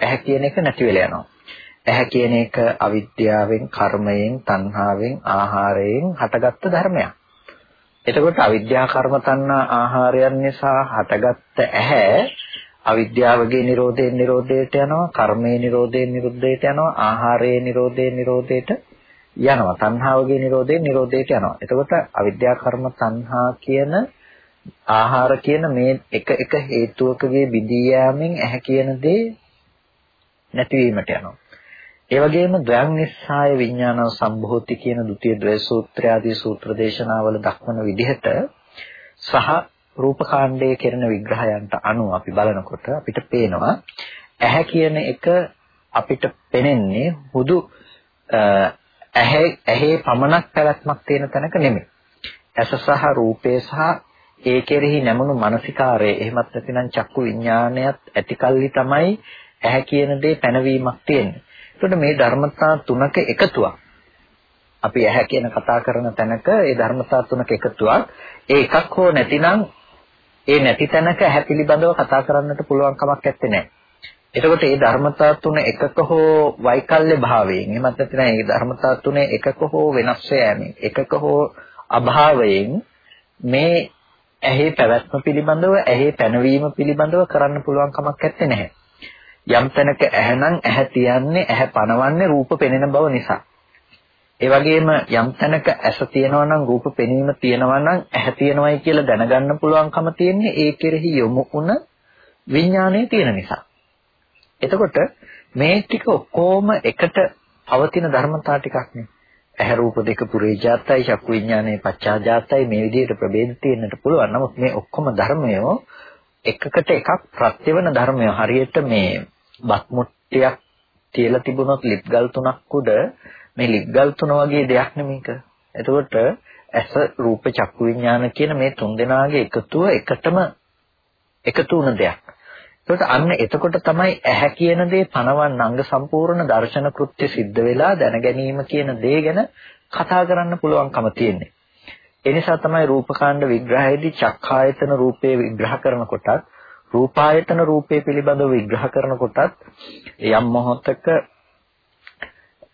ඇහැ කියන එක නැති වෙලා යනවා. ඇහැ කියන එක අවිද්‍යාවෙන්, කර්මයෙන්, තණ්හාවෙන්, ආහාරයෙන් හටගත්ත ධර්මයක්. එතකොට අවිද්‍යා කර්ම තණ්හා ආහාරයන් නිසා හටගත්ත ඇහැ අවිද්‍යාවගේ නිරෝධයෙන් නිරෝධයට යනවා, කර්මයේ නිරෝධයෙන් නිරුද්ධයට යනවා, ආහාරයේ නිරෝධයෙන් නිරෝධයට යනවා. තණ්හාවගේ නිරෝධයෙන් නිරෝධයට යනවා. එතකොට අවිද්‍යා කර්ම තණ්හා කියන ආහාර කියන මේ එක එක හේතුවකගේ බිදී යෑමෙන් ඇහැ කියන දේ නැතිවීමට යනවා. ඒ වගේම ද්වයන් නිස්සාය විඥාන සම්භූති කියන ဒုတိ ය ද්වය සූත්‍රය ආදී සූත්‍ර දේශනාවල දක්වන විදිහට සහ රූපකාණ්ඩයේ කෙරෙන විග්‍රහයන්ට අනුව අපි බලනකොට අපිට පේනවා ඇහැ කියන එක අපිට පෙනෙන්නේ හුදු ඇහැ ඇහි පමණක් පැවැත්මක් තියෙන තැනක නෙමෙයි. ඇස සහ රූපේ සහ ඒ කෙරෙහි නැමුණු මානසිකාරය එහෙමත් නැතිනම් චක්කු විඥානයත් ඇතිකල්ලි තමයි ඇහැ කියන දේ පැනවීමක් තියෙන්නේ. ඒකට මේ ධර්මතා තුනක එකතුවක්. අපි ඇහැ කියන කතා කරන තැනක ඒ ධර්මතා තුනක එකතුවක්. ඒ එකක් හෝ නැතිනම් ඒ නැති තැනක ඇහැ පිළිබඳව කතා කරන්නට පුළුවන් කමක් නැත්තේ. එතකොට මේ ධර්මතා තුන එකක හෝ වෛකල්‍ය භාවයෙන් එහෙමත් නැත්නම් මේ ධර්මතා තුනේ එකක හෝ වෙනස් යෑමෙන් එකක හෝ අභාවයෙන් මේ ඇහි පැවැත්ම පිළිබඳව ඇහි පැනවීම පිළිබඳව කරන්න පුළුවන් කමක් නැත්තේ නැහැ. යම් තැනක ඇහැනම් ඇහැ තියන්නේ ඇහැ පනවන්නේ රූප පෙනෙන බව නිසා. ඒ වගේම යම් තැනක ඇස තියෙනවා නම් රූප පෙනීම තියෙනවා නම් ඇහැ තියෙනවයි කියලා දැනගන්න පුළුවන්කම තියෙන්නේ ඒ කෙරෙහි යොමු වුණ විඥානයේ තියෙන නිසා. එතකොට මේ ටික ඔක්කොම එකට පවතින ධර්මතා ටිකක් නේ. ඇහැ රූප දෙක පුරේජාතයි චක්කු විඥානයේ පච්චාජාතයි මේ විදිහට ප්‍රභේද තියෙන්නට පුළුවන්. නමුත් මේ ඔක්කොම ධර්මයෝ එකකට එකක් ප්‍රත්‍යවන ධර්මය හරියට මේ බත් මුට්ටියක් තියලා තිබුණොත් ලිප් ගල් තුනක් උඩ මේ ලිප් ගල් තුන වගේ දෙයක් නෙමේක. එතකොට ඇස රූප චක්කු විඥාන කියන මේ තුන් දෙනාගේ එකතුව එකටම එකතු වුණ දෙයක්. ඒකට අන්න එතකොට තමයි ඇහැ කියන දේ පනවන්න අංග සම්පූර්ණ දර්ශන කෘත්‍ය සිද්ධ වෙලා දැන ගැනීම කියන දේ ගැන කතා කරන්න පුළුවන්කම තියෙන්නේ. ඒ නිසා තමයි රූපකාණ්ඩ විග්‍රහයේදී චක්ඛායතන රූපේ විග්‍රහ කරනකොටත් රූපායතන රූපේ පිළිබඳව විග්‍රහ කරනකොටත් යම් මොහොතක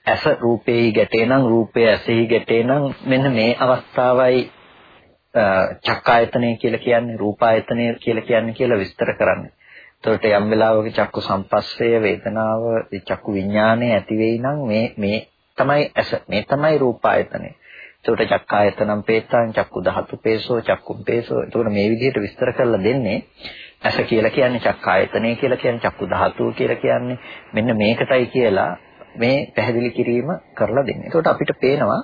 ඇස රූපේහි ගැටේ නම් රූපය ඇසෙහි ගැටේ නම් මෙන්න මේ අවස්ථාවයි චක්කායතනය කියලා කියන්නේ රූපායතනය කියලා කියන්නේ කියලා විස්තර කරන්නේ. එතකොට යම් වෙලාවක චක්කු සම්පස්සය වේදනාව චක්කු විඥානය ඇති වෙයි නම් මේ මේ තමයි ඇස මේ තමයි රූපායතනය. එතකොට චක්කායතනම් පේතං චක්කු ධාතු පේසෝ චක්කුම් පේසෝ. එතකොට මේ විදිහට විස්තර කරලා දෙන්නේ ඇස කියලා කියන්නේ චක්කායතනය කියලා කියන්නේ චක්කු ධාතුව කියලා කියන්නේ මෙන්න මේකටයි කියලා මේ පැහැදිලි කිරීම කරලා දෙන්නේ. එතකොට අපිට පේනවා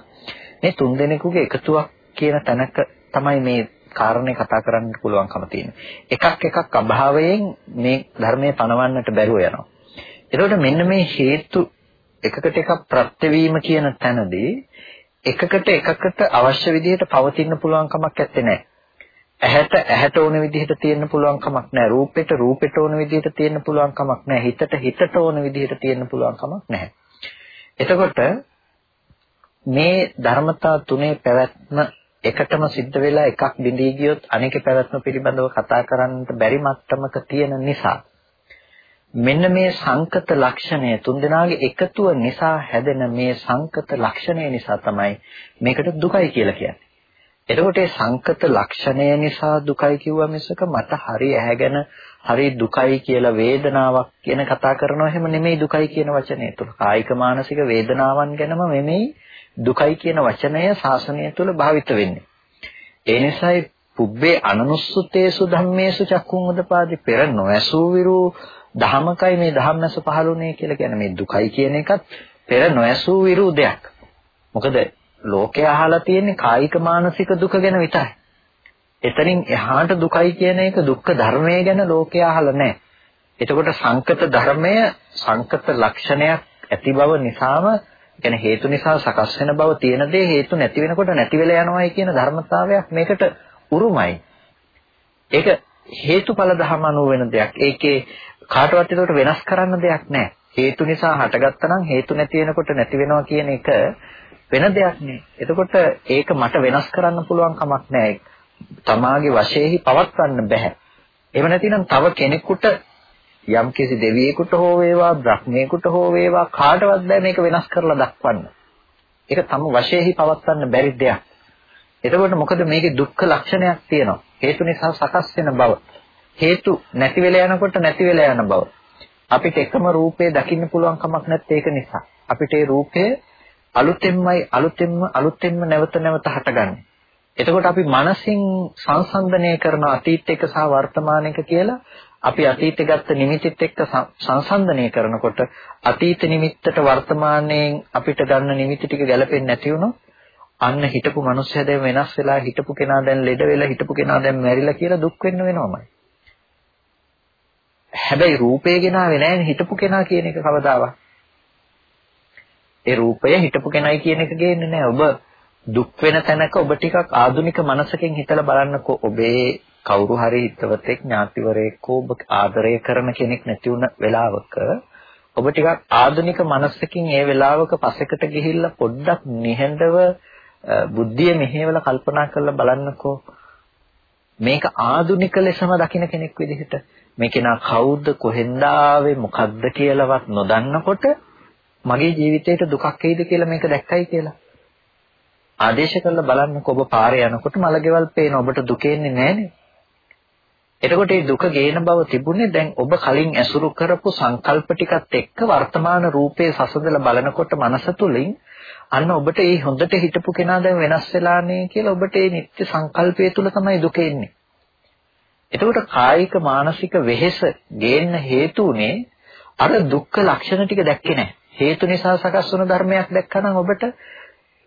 මේ තුන් දෙනෙකුගේ එකතුවක් කියන තැනක තමයි මේ කාරණේ කතා කරන්න පුළුවන්කම තියෙන්නේ. එකක් එකක් අභාවයෙන් මේ ධර්මයේ පනවන්නට බැරුව යනවා. එතකොට මෙන්න මේ හේතු එකකට එකක් ප්‍රත්‍යවීම කියන තැනදී එකකට එකකට අවශ්‍ය විදිහට පවතින්න පුළුවන් කමක් නැත්තේ නෑ. ඇහැට ඇහැට ඕන විදිහට තියෙන්න පුළුවන් කමක් නැහැ. රූපෙට රූපෙට ඕන විදිහට තියෙන්න පුළුවන් කමක් නැහැ. හිතට හිතට ඕන විදිහට තියෙන්න පුළුවන් කමක් නැහැ. එතකොට මේ ධර්මතා තුනේ පැවැත්ම එකටම සිද්ධ වෙලා එකක් බිඳී ගියොත් අනෙකේ පැවැත්ම පිළිබඳව කතා කරන්නට බැරි මට්ටමක තියෙන නිසා මෙන්න මේ සංකත ලක්ෂණය තුන්දෙනාගේ එකතුව නිසා හැදෙන මේ සංකත ලක්ෂණය නිසා තමයි මේකට දුකයි කියලා කියන්නේ. එතකොට මේ සංකත ලක්ෂණය නිසා දුකයි කිව්වා මිසක මට හරි ඇහැගෙන හරි දුකයි කියලා වේදනාවක් කියන කතා කරනවා එහෙම නෙමෙයි දුකයි කියන වචනය තුල. කායික මානසික වේදනාවන් ගැනම නෙමෙයි දුකයි කියන වචනය ශාසනය තුල භාවිත වෙන්නේ. ඒ නිසායි පුබ්බේ අනනුස්සතේසු ධම්මේසු චක්කුං උදපාදි පෙර නොඇසූ විරු ධහමකයි මේ ධම්මස පහළුනේ කියලා කියන්නේ මේ දුකයි කියන එකත් පෙර නොඇසූ විරු දෙයක්. මොකද ලෝකේ අහලා තියෙන්නේ කායික මානසික දුක ගැන විතරයි. එතනින් එහාට දුකයි කියන එක දුක්ඛ ධර්මය ගැන ලෝකේ අහලා නැහැ. එතකොට සංකත ධර්මය සංකත ලක්ෂණයක් ඇති බව නිසාම කියන්නේ හේතු නිසා සකස් වෙන බව තියෙන දේ හේතු නැති වෙනකොට නැති වෙලා යනවායි කියන ධර්මතාවයක් මේකට උරුමයි. ඒක හේතුඵල ධර්ම අනුව වෙන දෙයක්. ඒකේ කාටවත් ඒකට වෙනස් කරන්න දෙයක් නැහැ. හේතු නිසා හටගත්තා නම් හේතු නැති වෙනකොට නැති වෙනවා කියන එක වෙන දෙයක් නේ. එතකොට ඒක මට වෙනස් කරන්න පුළුවන් කමක් නැහැ. තමාගේ වශයෙහි පවත්වන්න බෑ. එහෙම නැතිනම් තව කෙනෙකුට යම් කිසි දෙවියෙකුට හෝ වේවා බ්‍රහ්මයෙකුට හෝ වේවා කාටවත් බෑ මේක වෙනස් කරලා දක්වන්න. ඒක තම වශයෙහි පවත්වන්න බැරි දෙයක්. එතකොට මොකද මේකේ දුක්ඛ ලක්ෂණයක් තියෙනවා. හේතු නිසා සකස් වෙන බව. හේතු නැති වෙලා යනකොට නැති වෙලා යන බව. අපිට එකම රූපේ දකින්න පුළුවන් කමක් නැත්තේ ඒක නිසා. අපිට ඒ රූපය අලුතෙන්මයි අලුතෙන්ම අලුතෙන්ම නැවත නැවත හටගන්නේ. එතකොට අපි මනසින් සංසන්දනය කරන අතීත එක සහ වර්තමාන එක කියලා අපි අතීතේ ගත්ත නිමිතිත් එක්ක සංසන්දනය කරනකොට අතීත නිමිත්තට වර්තමානයෙන් අපිට ගන්න නිමිති ටික ගැලපෙන්නේ නැති වුණොත් අන්න හිටපු මිනිස්සයා දැන් වෙනස් වෙලා හිටපු කෙනා දැන් ලෙඩ වෙලා හිටපු කෙනා දැන් මැරිලා කියලා දුක් වෙන්න වෙනවමයි. හැබැයි රූපේ ගෙනාවේ නැහැ හිටපු කෙනා කියන එක කවදාවත්. ඒ රූපය හිටපු කෙනයි කියන එක ගේන්නේ නැහැ. ඔබ දුක් වෙන තැනක ඔබ ටිකක් ආධුනික මනසකින් හිතලා බලන්නකෝ ඔබේ කවුරු හරි හිතවතෙක් ඥාතිවරයෙක් ඔබ ආදරය කරන කෙනෙක් නැති වුණ වෙලාවක ඔබ ටිකක් ආධුනික මනසකින් ඒ වෙලාවක පසෙකට ගිහිල්ලා පොඩ්ඩක් නිහඬව බුද්ධිය මෙහෙवला කල්පනා කරලා බලන්නකෝ මේක ආධුනික ලෙසම දකින්න කෙනෙක් විදිහට මේක නා කවුද කොහෙන්ද ආවේ මොකද්ද කියලාවත් නොදන්නකොට මගේ ජීවිතේට දුකක් එයිද කියලා මේක දැක්කයි කියලා. ආදේශ කරලා බලන්නකෝ ඔබ පාරේ යනකොට මලගෙවල් පේන ඔබට දුක එන්නේ නැහනේ. එතකොට මේ දුක ගේන බව තිබුණේ දැන් ඔබ කලින් ඇසුරු කරපු සංකල්ප ටිකත් එක්ක වර්තමාන රූපේ සසඳලා බලනකොට මනස තුලින් අන්න ඔබට මේ හොඳට හිටපු කෙනා දැන් වෙනස් වෙලානේ කියලා ඔබට මේ නිත්‍ය සංකල්පය තුල තමයි දුක එන්නේ. එතකොට කායික මානසික වෙහෙස ගේන්න හේතු උනේ අර දුක්ඛ ලක්ෂණ ටික දැක්කේ නැහැ. හේතු නිසා සකස් වුණ ධර්මයක් දැක්කනම් ඔබට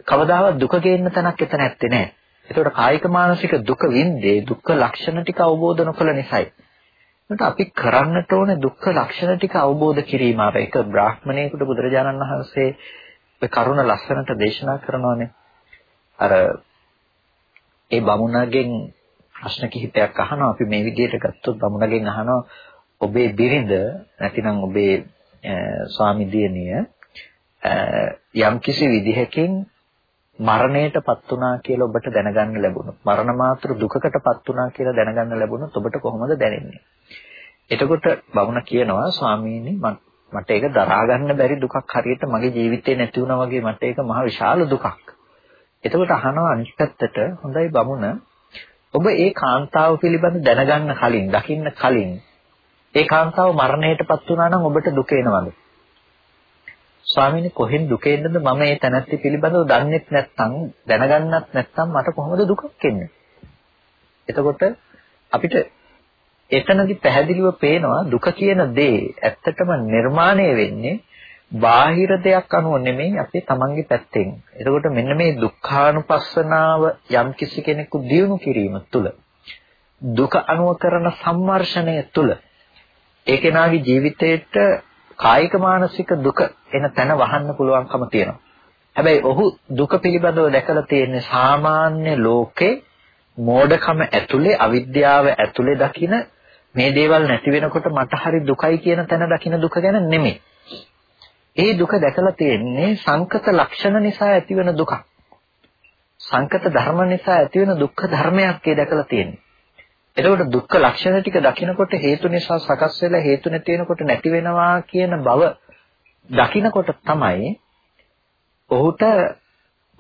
කවදාවත් දුක ගේන්න තැනක් එතන නැත්තේ නෑ. ඒතකොට කායික මානසික දුක වින්දේ දුක්ඛ ලක්ෂණ ටික අවබෝධ නොකළ නිසායි. ඒකට අපි කරන්නට ඕනේ දුක්ඛ ලක්ෂණ ටික අවබෝධ කිරීම. අර එක බ්‍රාහ්මණයෙකුට බුදුරජාණන් වහන්සේ ඒ කරුණ ලස්සනට දේශනා කරනවානේ. අර ඒ බමුණගෙන් ප්‍රශ්න කිහිපයක් අහනවා අපි මේ විදිහට ගත්තොත් බමුණගෙන් අහනවා ඔබේ බිරිඳ නැතිනම් ඔබේ ස්වාමි දියණිය යම්කිසි විදිහකින් මරණයටපත් වුණා කියලා ඔබට දැනගන්න ලැබුණොත් මරණ මාත්‍ර දුකකටපත් වුණා කියලා දැනගන්න ලැබුණොත් ඔබට කොහොමද දැනෙන්නේ? එතකොට බමුණ කියනවා ස්වාමීනි මට ඒක දරා ගන්න බැරි දුකක් හරියට මගේ ජීවිතේ නැති වුණා වගේ මට ඒක මහ විශාල දුකක්. එතකොට අහනවා අනිත් පැත්තට හොඳයි බමුණ ඔබ ඒ කාන්තාව පිළිබඳ දැනගන්න කලින් දකින්න කලින් ඒ කාන්තාව මරණයටපත් වුණා නම් ඔබට දුක එනවද? ස්වාමීනි කොහෙන් දුක එන්නද මම මේ තැනැත්ති පිළිබඳව දන්නේත් නැත්නම් දැනගන්නත් නැත්නම් මට කොහොමද දුකක් එන්නේ? එතකොට අපිට එතනදි පැහැදිලිව පේනවා දුක කියන දේ ඇත්තටම නිර්මාණය වෙන්නේ බාහිර දෙයක් අනුව නෙමෙයි අපේ තමන්ගේ පැත්තෙන්. එතකොට මෙන්න මේ දුක්ඛානුපස්සනාව යම් කිසි කෙනෙකු දියුණු කිරීම තුළ දුක අනුව කරන සම්මර්ෂණය තුළ ඒ කෙනාගේ ජීවිතේට කායික මානසික දුක එන තැන වහන්න පුළුවන්කම තියෙනවා. හැබැයි ඔහු දුක පිළිබඳව දැකලා තියෙන්නේ සාමාන්‍ය ලෝකේ මෝඩකම ඇතුලේ අවිද්‍යාව ඇතුලේ දකින මේ දේවල් නැති වෙනකොට මට හරි දුකයි කියන තැන දකින දුක ගැන නෙමෙයි. ඒ දුක දැකලා තියෙන්නේ සංකත ලක්ෂණ නිසා ඇතිවන දුකක්. සංකත ධර්ම නිසා ඇතිවන දුක්ඛ ධර්මයක් ඒ දැකලා තියෙන්නේ. එතකොට දුක්ඛ ලක්ෂණ ටික දකිනකොට හේතු නිසා සකස් වෙලා හේතු නැති වෙනකොට නැති වෙනවා කියන බව දකිනකොට තමයි ඔහුට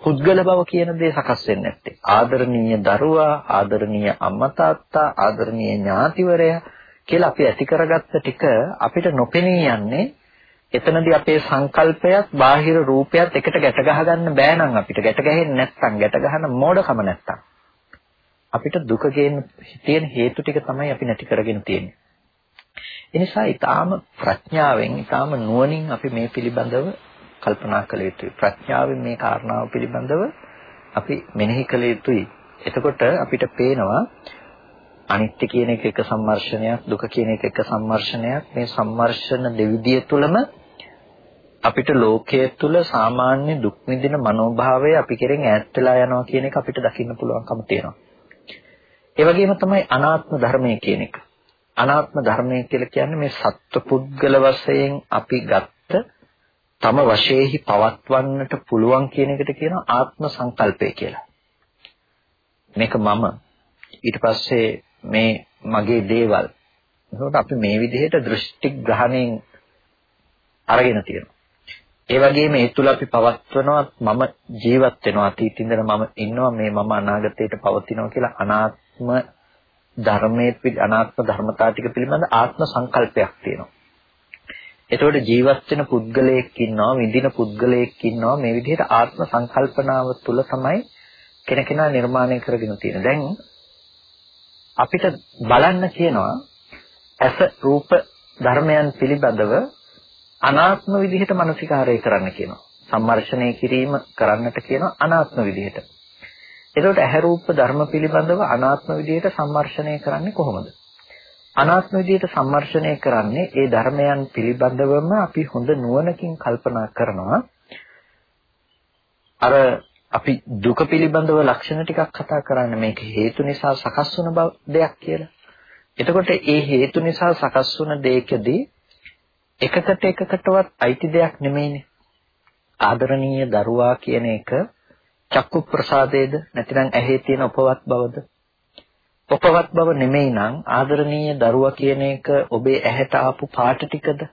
පුද්ගල බව කියන දේ සකස් වෙන්නේ නැත්තේ. ආදරණීය දරුවා, ආදරණීය අම්මා තාත්තා, ආදරණීය ඥාතිවරයා කියලා අපි ඇති කරගත්ත ටික අපිට නොපෙනී යන්නේ එතනදී අපේ සංකල්පයත් බාහිර රූපයත් එකට ගැට ගහ ගන්න බෑ නම් අපිට ගැට ගැහෙන්නේ නැත්නම් ගැට ගහන මෝඩකම නැත්නම් අපිට දුක ගේන්න තියෙන හේතු ටික තමයි අපි නැති කරගෙන තියෙන්නේ. ඒ නිසා ඊටාම ප්‍රඥාවෙන් ඊටාම නුවණින් අපි මේ පිළිබඳව කල්පනා කළ යුතුයි. ප්‍රඥාවෙන් මේ කාරණාව පිළිබඳව අපි මෙනෙහි කළ යුතුයි. එතකොට අපිට පේනවා අනිත්‍ය කියන එක එක සම්මර්ෂණයක් දුක කියන එක එක සම්මර්ෂණයක් මේ සම්මර්ෂණ දෙවිදිය තුළම අපිට ලෝකයේ තුල සාමාන්‍ය දුක් විඳින මනෝභාවය අපි කෙරෙන් ඈත් වෙලා යනවා කියන එක අපිට දකින්න පුළුවන්කම තියෙනවා. ඒ වගේම තමයි අනාත්ම ධර්මය කියන එක. අනාත්ම ධර්මය කියලා කියන්නේ මේ සත්පුද්ගල වශයෙන් අපි ගත්ත තම වශයෙහි පවත්වන්නට පුළුවන් කියන එකට කියනවා ආත්ම සංකල්පය කියලා. මේක මම ඊට පස්සේ මේ මගේ දේවල්. ඒකට අපි මේ විදිහට දෘෂ්ටි ග්‍රහණයෙන් අරගෙන තියෙනවා. ඒ වගේම ඒ තුල අපි පවත්වනවා මම ජීවත් වෙනවා අතීත ඉඳලා මම ඉන්නවා මේ මම අනාගතයට පවතිනවා කියලා අනාත්ම ධර්මයේ අනාත්ම ධර්මතා ටික පිළිබඳ ආත්ම සංකල්පයක් තියෙනවා. එතකොට ජීවත් වෙන පුද්ගලයෙක් ඉන්නවා, විඳින පුද්ගලයෙක් ඉන්නවා මේ විදිහට ආත්ම සංකල්පනාව තුළ තමයි කෙනකෙනා නිර්මාණය කරගෙන තියෙන්නේ. දැන් අපිට බලන්න කියනවා ඇස රූප ධර්මයන් පිළිබඳව අනාත්ම විදිහට මානසිකාරය කරන්න කියනවා. සම්මර්ෂණය කිරීම කරන්නට කියනවා අනාත්ම විදිහට. එතකොට ඇහැ රූප ධර්ම පිළිබඳව අනාත්ම විදියට සම්මර්ෂණය කරන්නේ කොහොමද? අනාත්ම විදියට සම්මර්ෂණය කරන්නේ ඒ ධර්මයන් පිළිබඳවම අපි හොඳ නුවණකින් කල්පනා කරනවා. අර අපි දුක පිළිබඳව ලක්ෂණ ටිකක් කතා කරන්නේ මේක හේතු නිසා සකස් වුණ බව දෙයක් කියලා. එතකොට ඒ හේතු නිසා සකස් වුණ දෙයකදී එකකට එකකටවත් අයිති දෙයක් නෙමෙයිනේ. ආදරණීය දරුවා කියන එක චක්කු ප්‍රසාදයේද නැතිනම් ඇහි තියෙන උපවත් බවද? උපවත් බව නෙමෙයි නම් ආදරණීය දරුවා කියන එක ඔබේ ඇහැට ආපු පාට ටිකද?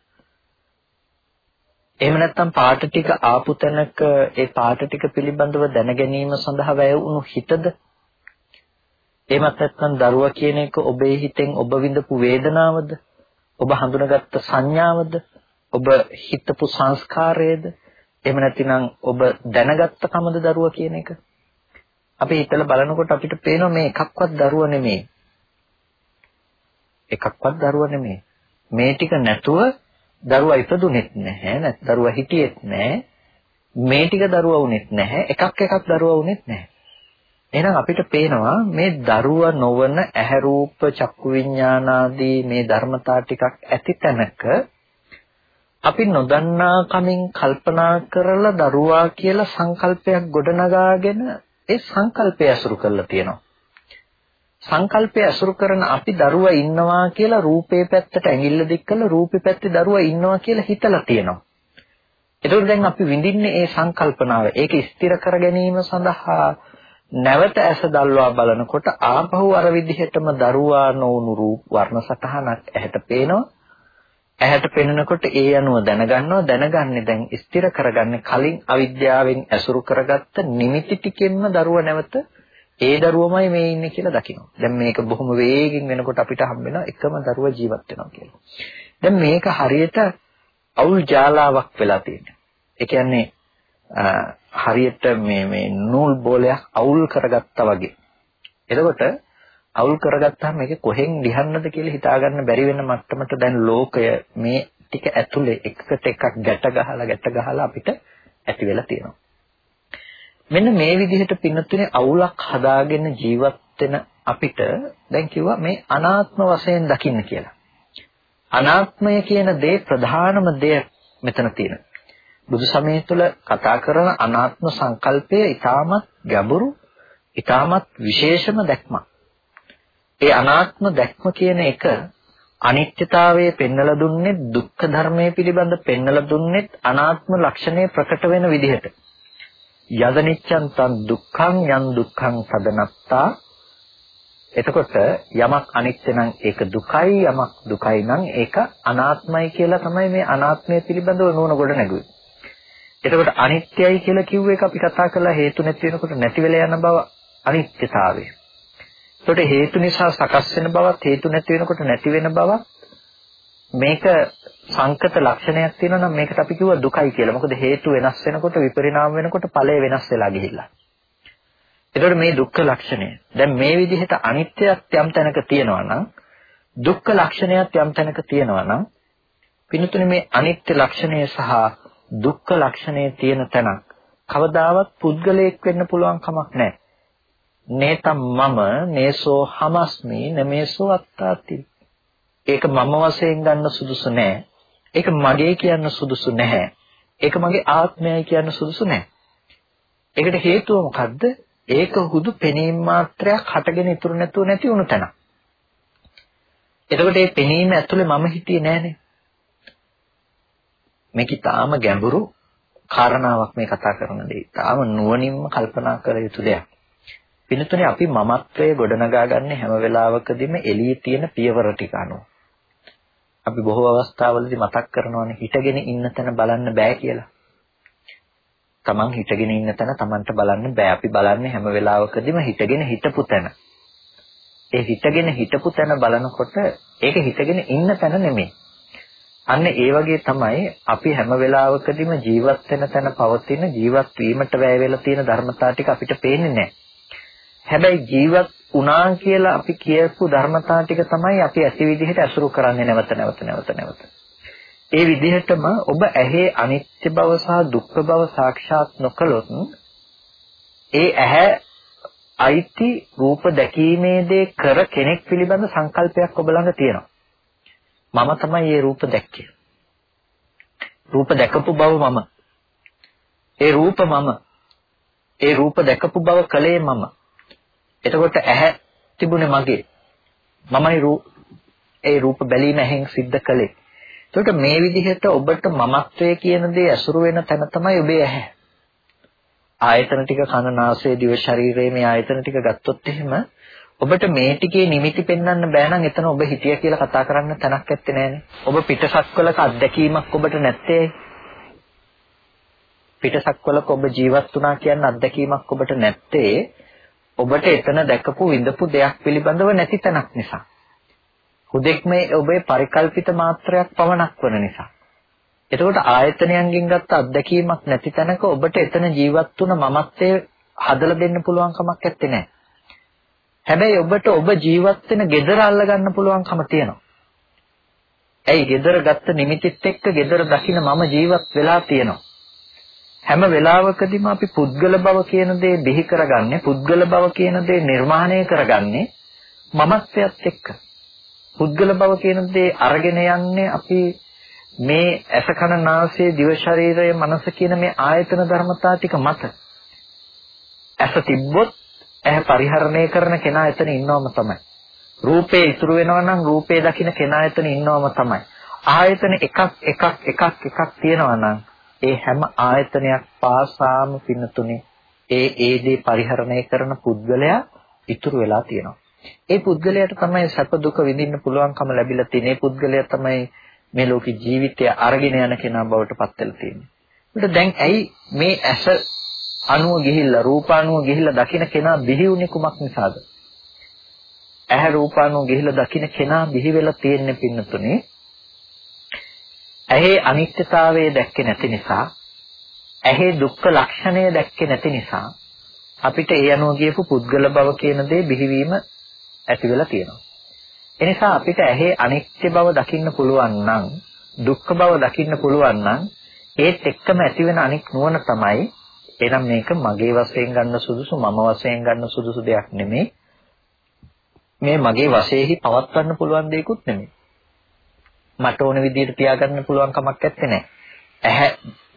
එහෙම නැත්නම් පාට ටික ආපු තැනක ඒ පාට ටික පිළිබඳව දැන ගැනීම සඳහා වැය වුණු හිතද? එහෙමත් නැත්නම් දරුවා කියන එක ඔබේ හිතෙන් ඔබ විඳපු වේදනාවද? ඔබ හඳුනාගත්ත සංඥාවද ඔබ හිතපු සංස්කාරයේද එහෙම නැතිනම් ඔබ දැනගත්ත කමද දරුවා කියන එක? අපි හිතලා බලනකොට අපිට පේනවා මේ එකක්වත් දරුවා නෙමෙයි. එකක්වත් දරුවා නෙමෙයි. මේ ටික නැතුව දරුවා ඉපදුනෙත් නැහැ. නැත් දරුවා හිටියෙත් නැහැ. මේ ටික දරුවා වුනෙත් නැහැ. එකක් එකක් දරුවා වුනෙත් නැහැ. එහෙනම් අපිට පේනවා මේ දරුවා නොවන ඇහැ රූප චක්කු විඥානාදී මේ ධර්මතා ටිකක් ඇති තැනක අපි නොදන්නා කමින් කල්පනා කරලා දරුවා කියලා සංකල්පයක් ගොඩනගාගෙන ඒ සංකල්පය අසුරු කරලා තියෙනවා. සංකල්පය අසුරු කරන අපි දරුවා ඉන්නවා කියලා රූපේ පැත්තට ඇඟිල්ල දික් කරලා රූපේ පැත්තේ දරුවා ඉන්නවා කියලා හිතලා තියෙනවා. එතකොට දැන් අපි විඳින්නේ ඒ සංකල්පනාව. ඒක ස්ථිර කර ගැනීම සඳහා නැවත ඇස දල්වා බලනකොට ආපහු අර විදිහටම දරුවා නොවුණු රූප වර්ණ සටහනක් ඇහැට පේනවා. ඇහැට පෙනෙනකොට ඒ අනුව දැනගන්නවා දැනගන්නේ දැන් ස්ථිර කරගන්නේ කලින් අවිද්‍යාවෙන් ඇසුරු කරගත්ත නිමිති ටිකෙන්ම දරුව නැවත ඒ දරුවමයි මේ ඉන්නේ කියලා දකිනවා. දැන් මේක බොහොම වේගෙන් වෙනකොට අපිට හම්බ එකම දරුව ජීවත් වෙනවා කියලා. දැන් මේක හරියට අවුල් ජාලාවක් වෙලා තියෙනවා. ඒ කියන්නේ හරියට මේ මේ නූල් බෝලයක් අවුල් කරගත්තා වගේ. එතකොට අවුල් කරගත්තාම මේක කොහෙන් ලිහන්නද කියලා හිතාගන්න බැරි වෙන මට්ටමට දැන් ලෝකය මේ ටික ඇතුලේ එකට එකක් ගැට ගහලා ගැට ගහලා අපිට ඇති වෙලා තියෙනවා. මෙන්න මේ විදිහට පින්නතුනේ අවුලක් හදාගෙන ජීවත් වෙන අපිට දැන් කිව්වා මේ අනාත්ම වශයෙන් දකින්න කියලා. අනාත්මය කියන දේ ප්‍රධානම දෙය මෙතන තියෙන. බුදු සමය තුළ කතා කරන අනාත්ම සංකල්පය ඊටමත් ගැඹුරු ඊටමත් විශේෂම දැක්මක්. ඒ අනාත්ම දැක්ම කියන එක අනිත්‍යතාවයේ පෙන්වලා දුන්නේ දුක්ඛ ධර්මයේ පිළිබඳ පෙන්වලා දුන්නේ අනාත්ම ලක්ෂණය ප්‍රකට වෙන විදිහට. යදනිච්ඡන් තන් දුක්ඛං යන් දුක්ඛං සදනත්තා එතකොට යමක් අනිත්‍ය නම් ඒක දුකයි යමක් දුකයි නම් ඒක අනාත්මයි කියලා තමයි මේ අනාත්මය පිළිබඳව නෝන ගොඩ නැගුවේ. එතකොට අනිත්‍යයි කියලා කිව්ව එක අපි කතා කළා හේතු නැති වෙනකොට නැති වෙලා යන බව අනිත්‍යතාවය. එතකොට හේතු නිසා සකස් වෙන බවත් හේතු නැති වෙනකොට නැති වෙන බවත් මේක සංකත ලක්ෂණයක් තියෙනවා නම් මේකට අපි කිව්වා දුකයි කියලා. මොකද හේතු වෙනස් වෙනකොට විපරිණාම වෙනකොට ඵලය වෙනස් වෙලා ගිහිල්ලා. එතකොට මේ දුක්ඛ ලක්ෂණය. දැන් මේ විදිහට අනිත්‍යයක් යම් තැනක තියෙනවා නම් දුක්ඛ ලක්ෂණයක් යම් තැනක තියෙනවා නම් පින්තුනේ මේ අනිත්‍ය ලක්ෂණය සහ දුක්ඛ ලක්ෂණය තියෙන තැනක් කවදාවත් පුද්ගලයෙක් වෙන්න පුළුවන් කමක් නැහැ. නේතම් මම නේසෝ හමස්මි නමේසෝ අත්තාති. ඒක මම වශයෙන් ගන්න සුදුසු නෑ. ඒක මගේ කියන්න සුදුසු නැහැ. ඒක මගේ ආත්මයයි කියන්න සුදුසු නැහැ. ඒකට හේතුව මොකද්ද? ඒක හුදු පෙනීම මාත්‍රයක් හටගෙන ඉතුරු නැතුව නැති වුණු තැන. එතකොට මේ පෙනීම ඇතුලේ මම හිටියේ නෑනේ. මේක ඊටාම ගැඹුරු කාරණාවක් මේ කතා කරන දේ. ඊටාම නුවණින්ම කල්පනා කළ යුතු දෙයක්. පින්තුනේ අපි මමත්වයේ ගොඩනගා ගන්න හැම වෙලාවකදීම එළියේ තියෙන පියවර ටික අනුව. අපි බොහෝ අවස්ථාවලදී මතක් කරනවානේ හිටගෙන ඉන්න තැන බලන්න බෑ කියලා. Taman හිටගෙන ඉන්න තැන Tamanට බලන්න බෑ. අපි බලන්නේ හැම වෙලාවකදීම හිටගෙන හිටපු තැන. ඒ හිටගෙන හිටපු තැන බලනකොට ඒක හිටගෙන ඉන්න තැන නෙමෙයි. අන්න ඒ වගේ තමයි අපි හැම වෙලාවකදීම ජීවත් වෙන තැන පවතින ජීවත් වීමට වැය වෙලා තියෙන ධර්මතාව ටික අපිට පේන්නේ නැහැ. හැබැයි ජීවත් වුණා කියලා අපි කියපු ධර්මතා ටික තමයි අපි ඇති විදිහට අසුරු කරන්නේ නැවත නැවත නැවත නැවත. ඒ විදිහටම ඔබ ඇහි අනිත්‍ය බව සහ දුක්ඛ බව සාක්ෂාත් නොකළොත් ඒ ඇහැ අයිති රූප දැකීමේදී කර කෙනෙක් පිළිබඳ සංකල්පයක් ඔබ ළඟ තියෙනවා. මම තමයි මේ රූප දැක්කේ. රූප දැකපු බව මම. ඒ රූප මම. ඒ රූප දැකපු බව කලේ මම. එතකොට ඇහැ තිබුණේ මගේ. මමයි ඒ රූප බැලීම ඇහෙන් සිද්ධ කළේ. එතකොට මේ විදිහට ඔබට මමත්වයේ කියන දේ ඇසුරු වෙන තැන තමයි ඔබේ ඇහැ. ආයතන ටික කන නාසය දිව ශරීරයේ මේ ආයතන ටික ගත්තොත් එහෙම ඔබට මේ ටිකේ නිමිති පෙන්වන්න බෑ නම් එතන ඔබ හිටිය කියලා කතා කරන්න තැනක් ඇත්තේ නෑනේ. ඔබ පිටසක්වලක අත්දැකීමක් ඔබට නැත්තේ. පිටසක්වලක ඔබ ජීවත් වුණා කියන අත්දැකීමක් ඔබට නැත්තේ ඔබට එතන දැකපු විඳපු දෙයක් පිළිබඳව නැති තැනක් නිසා. හුදෙක් මේ ඔබේ පරිකල්පිත මාත්‍රයක් පවණක් වන නිසා. එතකොට ආයතනයන්ගෙන් ගත්ත අත්දැකීමක් නැති තැනක ඔබට එතන ජීවත් වුණ මමත්වයේ හදලා දෙන්න පුළුවන් කමක් නැත්තේ. හැබැයි ඔබට ඔබ ජීවත් වෙන gedara අල්ල ගන්න පුළුවන්කම තියෙනවා. ඇයි gedara ගත්ත නිමිතිත් එක්ක gedara දකින්න මම ජීවත් වෙලා තියෙනවා. හැම වෙලාවකදීම අපි පුද්ගල බව කියන දේ බිහි කරගන්නේ පුද්ගල බව කියන දේ නිර්මාණය කරගන්නේ මමත්වයත් එක්ක. පුද්ගල බව කියන දේ අරගෙන යන්නේ අපි මේ ඇස කන නාසය දිව ශරීරය මනස කියන මේ ආයතන ධර්මතා ටික මත. ඇස තිබ්බොත් ඇහැ පරිහරණය කරන කෙනා එතන ඉන්නවම තමයි. රූපේ ඉතුරු වෙනවා නම් රූපේ දකින්න කෙනා එතන ඉන්නවම තමයි. ආයතන එකක් එකක් එකක් එකක් තියෙනවා නම් ඒ හැම ආයතනයක් පාසාම පින්නතුනේ ඒ ඒ දේ පරිහරණය කරන පුද්ගලයා ඉතුරු වෙලා තියෙනවා. ඒ පුද්ගලයාට තමයි සැප දුක විඳින්න පුළුවන්කම ලැබිලා තියෙන්නේ. පුද්ගලයා තමයි මේ ලෝකේ ජීවිතය අරගෙන යන කෙනා බවට පත් වෙලා තියෙන්නේ. ඒකට දැන් ඇයි මේ ඇස අණුව ගිහිල්ලා රූපාණුව ගිහිල්ලා දකින්න කෙනා බිහි වුනේ කුමක් නිසාද? ඇහැ රූපාණුව ගිහිල්ලා දකින්න කෙනා බිහි වෙලා තියෙන්නේ පින්නතුනේ ඇහි අනිත්‍යතාවය දැක්කේ නැති නිසා ඇහි දුක්ඛ ලක්ෂණය දැක්කේ නැති නිසා අපිට ඒ අනුව ගියපු පුද්ගල බව කියන දේ බිහිවීම ඇති වෙලා තියෙනවා. එනිසා අපිට ඇහි අනිත්‍ය බව දකින්න පුළුවන් නම් දුක්ඛ බව දකින්න පුළුවන් නම් ඒත් එක්කම ඇති වෙන අනික් නුවණ තමයි එනම් මේක මගේ වශයෙන් ගන්න සුදුසු මම වශයෙන් ගන්න සුදුසු දෙයක් නෙමෙයි මේ මගේ වශයෙන්හි පවත්වන්න පුළුවන් දෙයක්ුත් නෙමෙයි මට ඕන විදිහට තියාගන්න පුළුවන් කමක් නැත්තේ. ඇහැ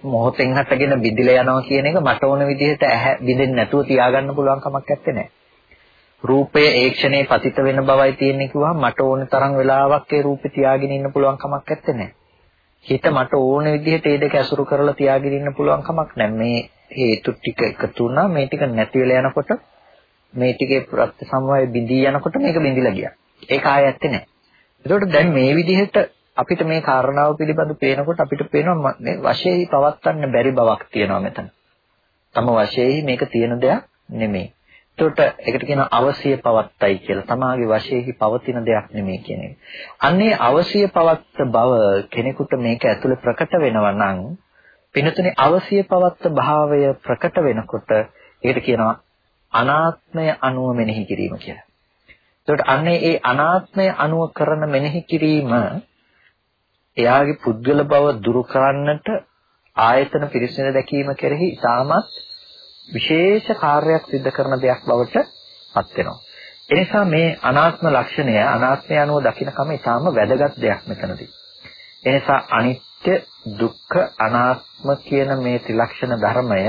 මොහොතෙන් හටගෙන බිඳිලා යනවා කියන එක මට ඕන විදිහට ඇහැ බිඳෙන්නේ නැතුව තියාගන්න පුළුවන් කමක් නැත්තේ. රූපය ඒ ක්ෂණේ පතිත වෙන බවයි තියෙන්නේ කිව්වහම මට ඕන තරම් වෙලාවක් ඒ රූපේ තියාගෙන ඉන්න පුළුවන් කමක් නැත්තේ. හිත මට ඕන විදිහට ඒ දෙක ඇසුරු කරලා තියාගෙන ඉන්න පුළුවන් කමක් නැහැ. මේ හේතු ටික එකතු වුණා මේ ටික නැති වෙලා යනකොට මේ ටිකේ ප්‍රත්‍ය සමවය බිඳී යනකොට මේක බිඳිලා ගියා. ඒක ආයෙ ඇත්තේ නැහැ. ඒකට දැන් මේ විදිහට අපිට මේ කාරණාව පිළිබඳ පේනකොට අපිට පේනවා මේ වශයෙන් පවත්වන්න බැරි බවක් තියෙනවා මෙතන. තම වශයෙන් මේක තියෙන දෙයක් නෙමෙයි. ඒකට ඒකට කියනවා අවශ්‍ය පවත්තයි කියලා. තමාගේ වශයෙන් පවතින දෙයක් නෙමෙයි කියන එක. අන්නේ අවශ්‍ය පවත්ත බව කෙනෙකුට මේක ඇතුලේ ප්‍රකට වෙනවා නම් පිනතුනේ අවශ්‍ය පවත්ත භාවය ප්‍රකට වෙනකොට ඒකට කියනවා අනාත්මය අනුව මෙනෙහි කිරීම කියලා. ඒකට අන්නේ ඒ අනාත්මය අනුව කරන මෙනෙහි කිරීම එයාගේ පුද්ගල බව දුරු කරන්නට ආයතන පිරිසිදු දැකීම කෙරෙහි ඉතාමත් විශේෂ කාර්යයක් සිදු කරන දෙයක් බවට පත් වෙනවා. එනිසා මේ අනාත්ම ලක්ෂණය අනාත්මය අනුව දකින්නකම ඉතාම වැදගත් දෙයක් මෙතනදී. එනිසා අනිත්‍ය දුක්ඛ අනාත්ම කියන මේ ත්‍රිලක්ෂණ ධර්මය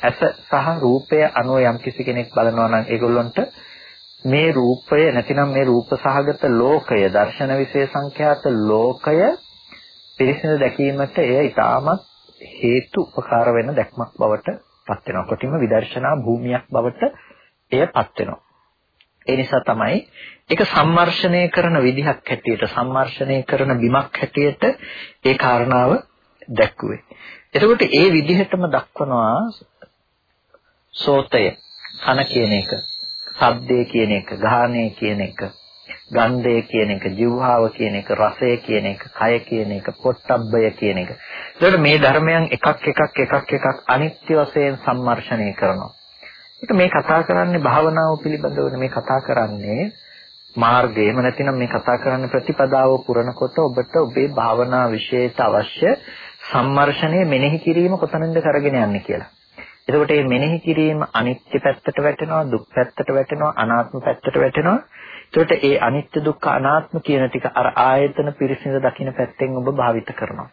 ඇස සහ රූපය අනුව යම්කිසි කෙනෙක් බලනවා නම් ඒගොල්ලන්ට මේ රූපය නැතිනම් මේ රූප සහගත ලෝකය දර්ශන විශේෂ සංඛ්‍යාත ලෝකය පිරිසිදු දැකීමට එය ඊටමත් හේතු උපකාර වෙන දැක්මක් බවට පත් වෙනවා. කොටිම විදර්ශනා භූමියක් බවට එයපත් වෙනවා. ඒ නිසා තමයි ඒක සම්මර්ෂණය කරන විදිහක් හැටියට සම්මර්ෂණය කරන බිමක් හැටියට ඒ කාරණාව දැක්ුවේ. එතකොට ඒ විදිහටම දක්වනවා සෝතය කන කියන එක, ශබ්දය කියන එක, ගාහණය කියන එක, ගන්ධය කියන එක, જીවහාව කියන එක, රසය කියන එක, කය කියන එක, පොට්ටබ්බය කියන එක. ඒකට මේ ධර්මයන් එකක් එකක් එකක් එකක් අනිත්‍ය වශයෙන් සම්මර්ෂණය කරනවා. ඒක මේ කතා කරන්නේ භාවනාව පිළිබඳව මේ කතා කරන්නේ මාර්ගයම නැතිනම් මේ කතා කරන්න ප්‍රතිපදාව පුරනකොට ඔබට ඔබේ භාවනා විශේෂයට අවශ්‍ය සම්මර්ෂණය මෙනෙහි කිරීම කොතනින්ද කරගෙන යන්නේ කියලා. එතකොට මේ මෙනෙහි කිරීම අනිත්‍ය පැත්තට වැටෙනවා, දුක් පැත්තට වැටෙනවා, අනාත්ම පැත්තට වැටෙනවා. එතකොට ඒ අනිත්‍ය දුක්ඛ අනාත්ම කියන ටික අර ආයතන පිරිසිඳ දකින්න පැත්තෙන් ඔබ භාවිත කරනවා.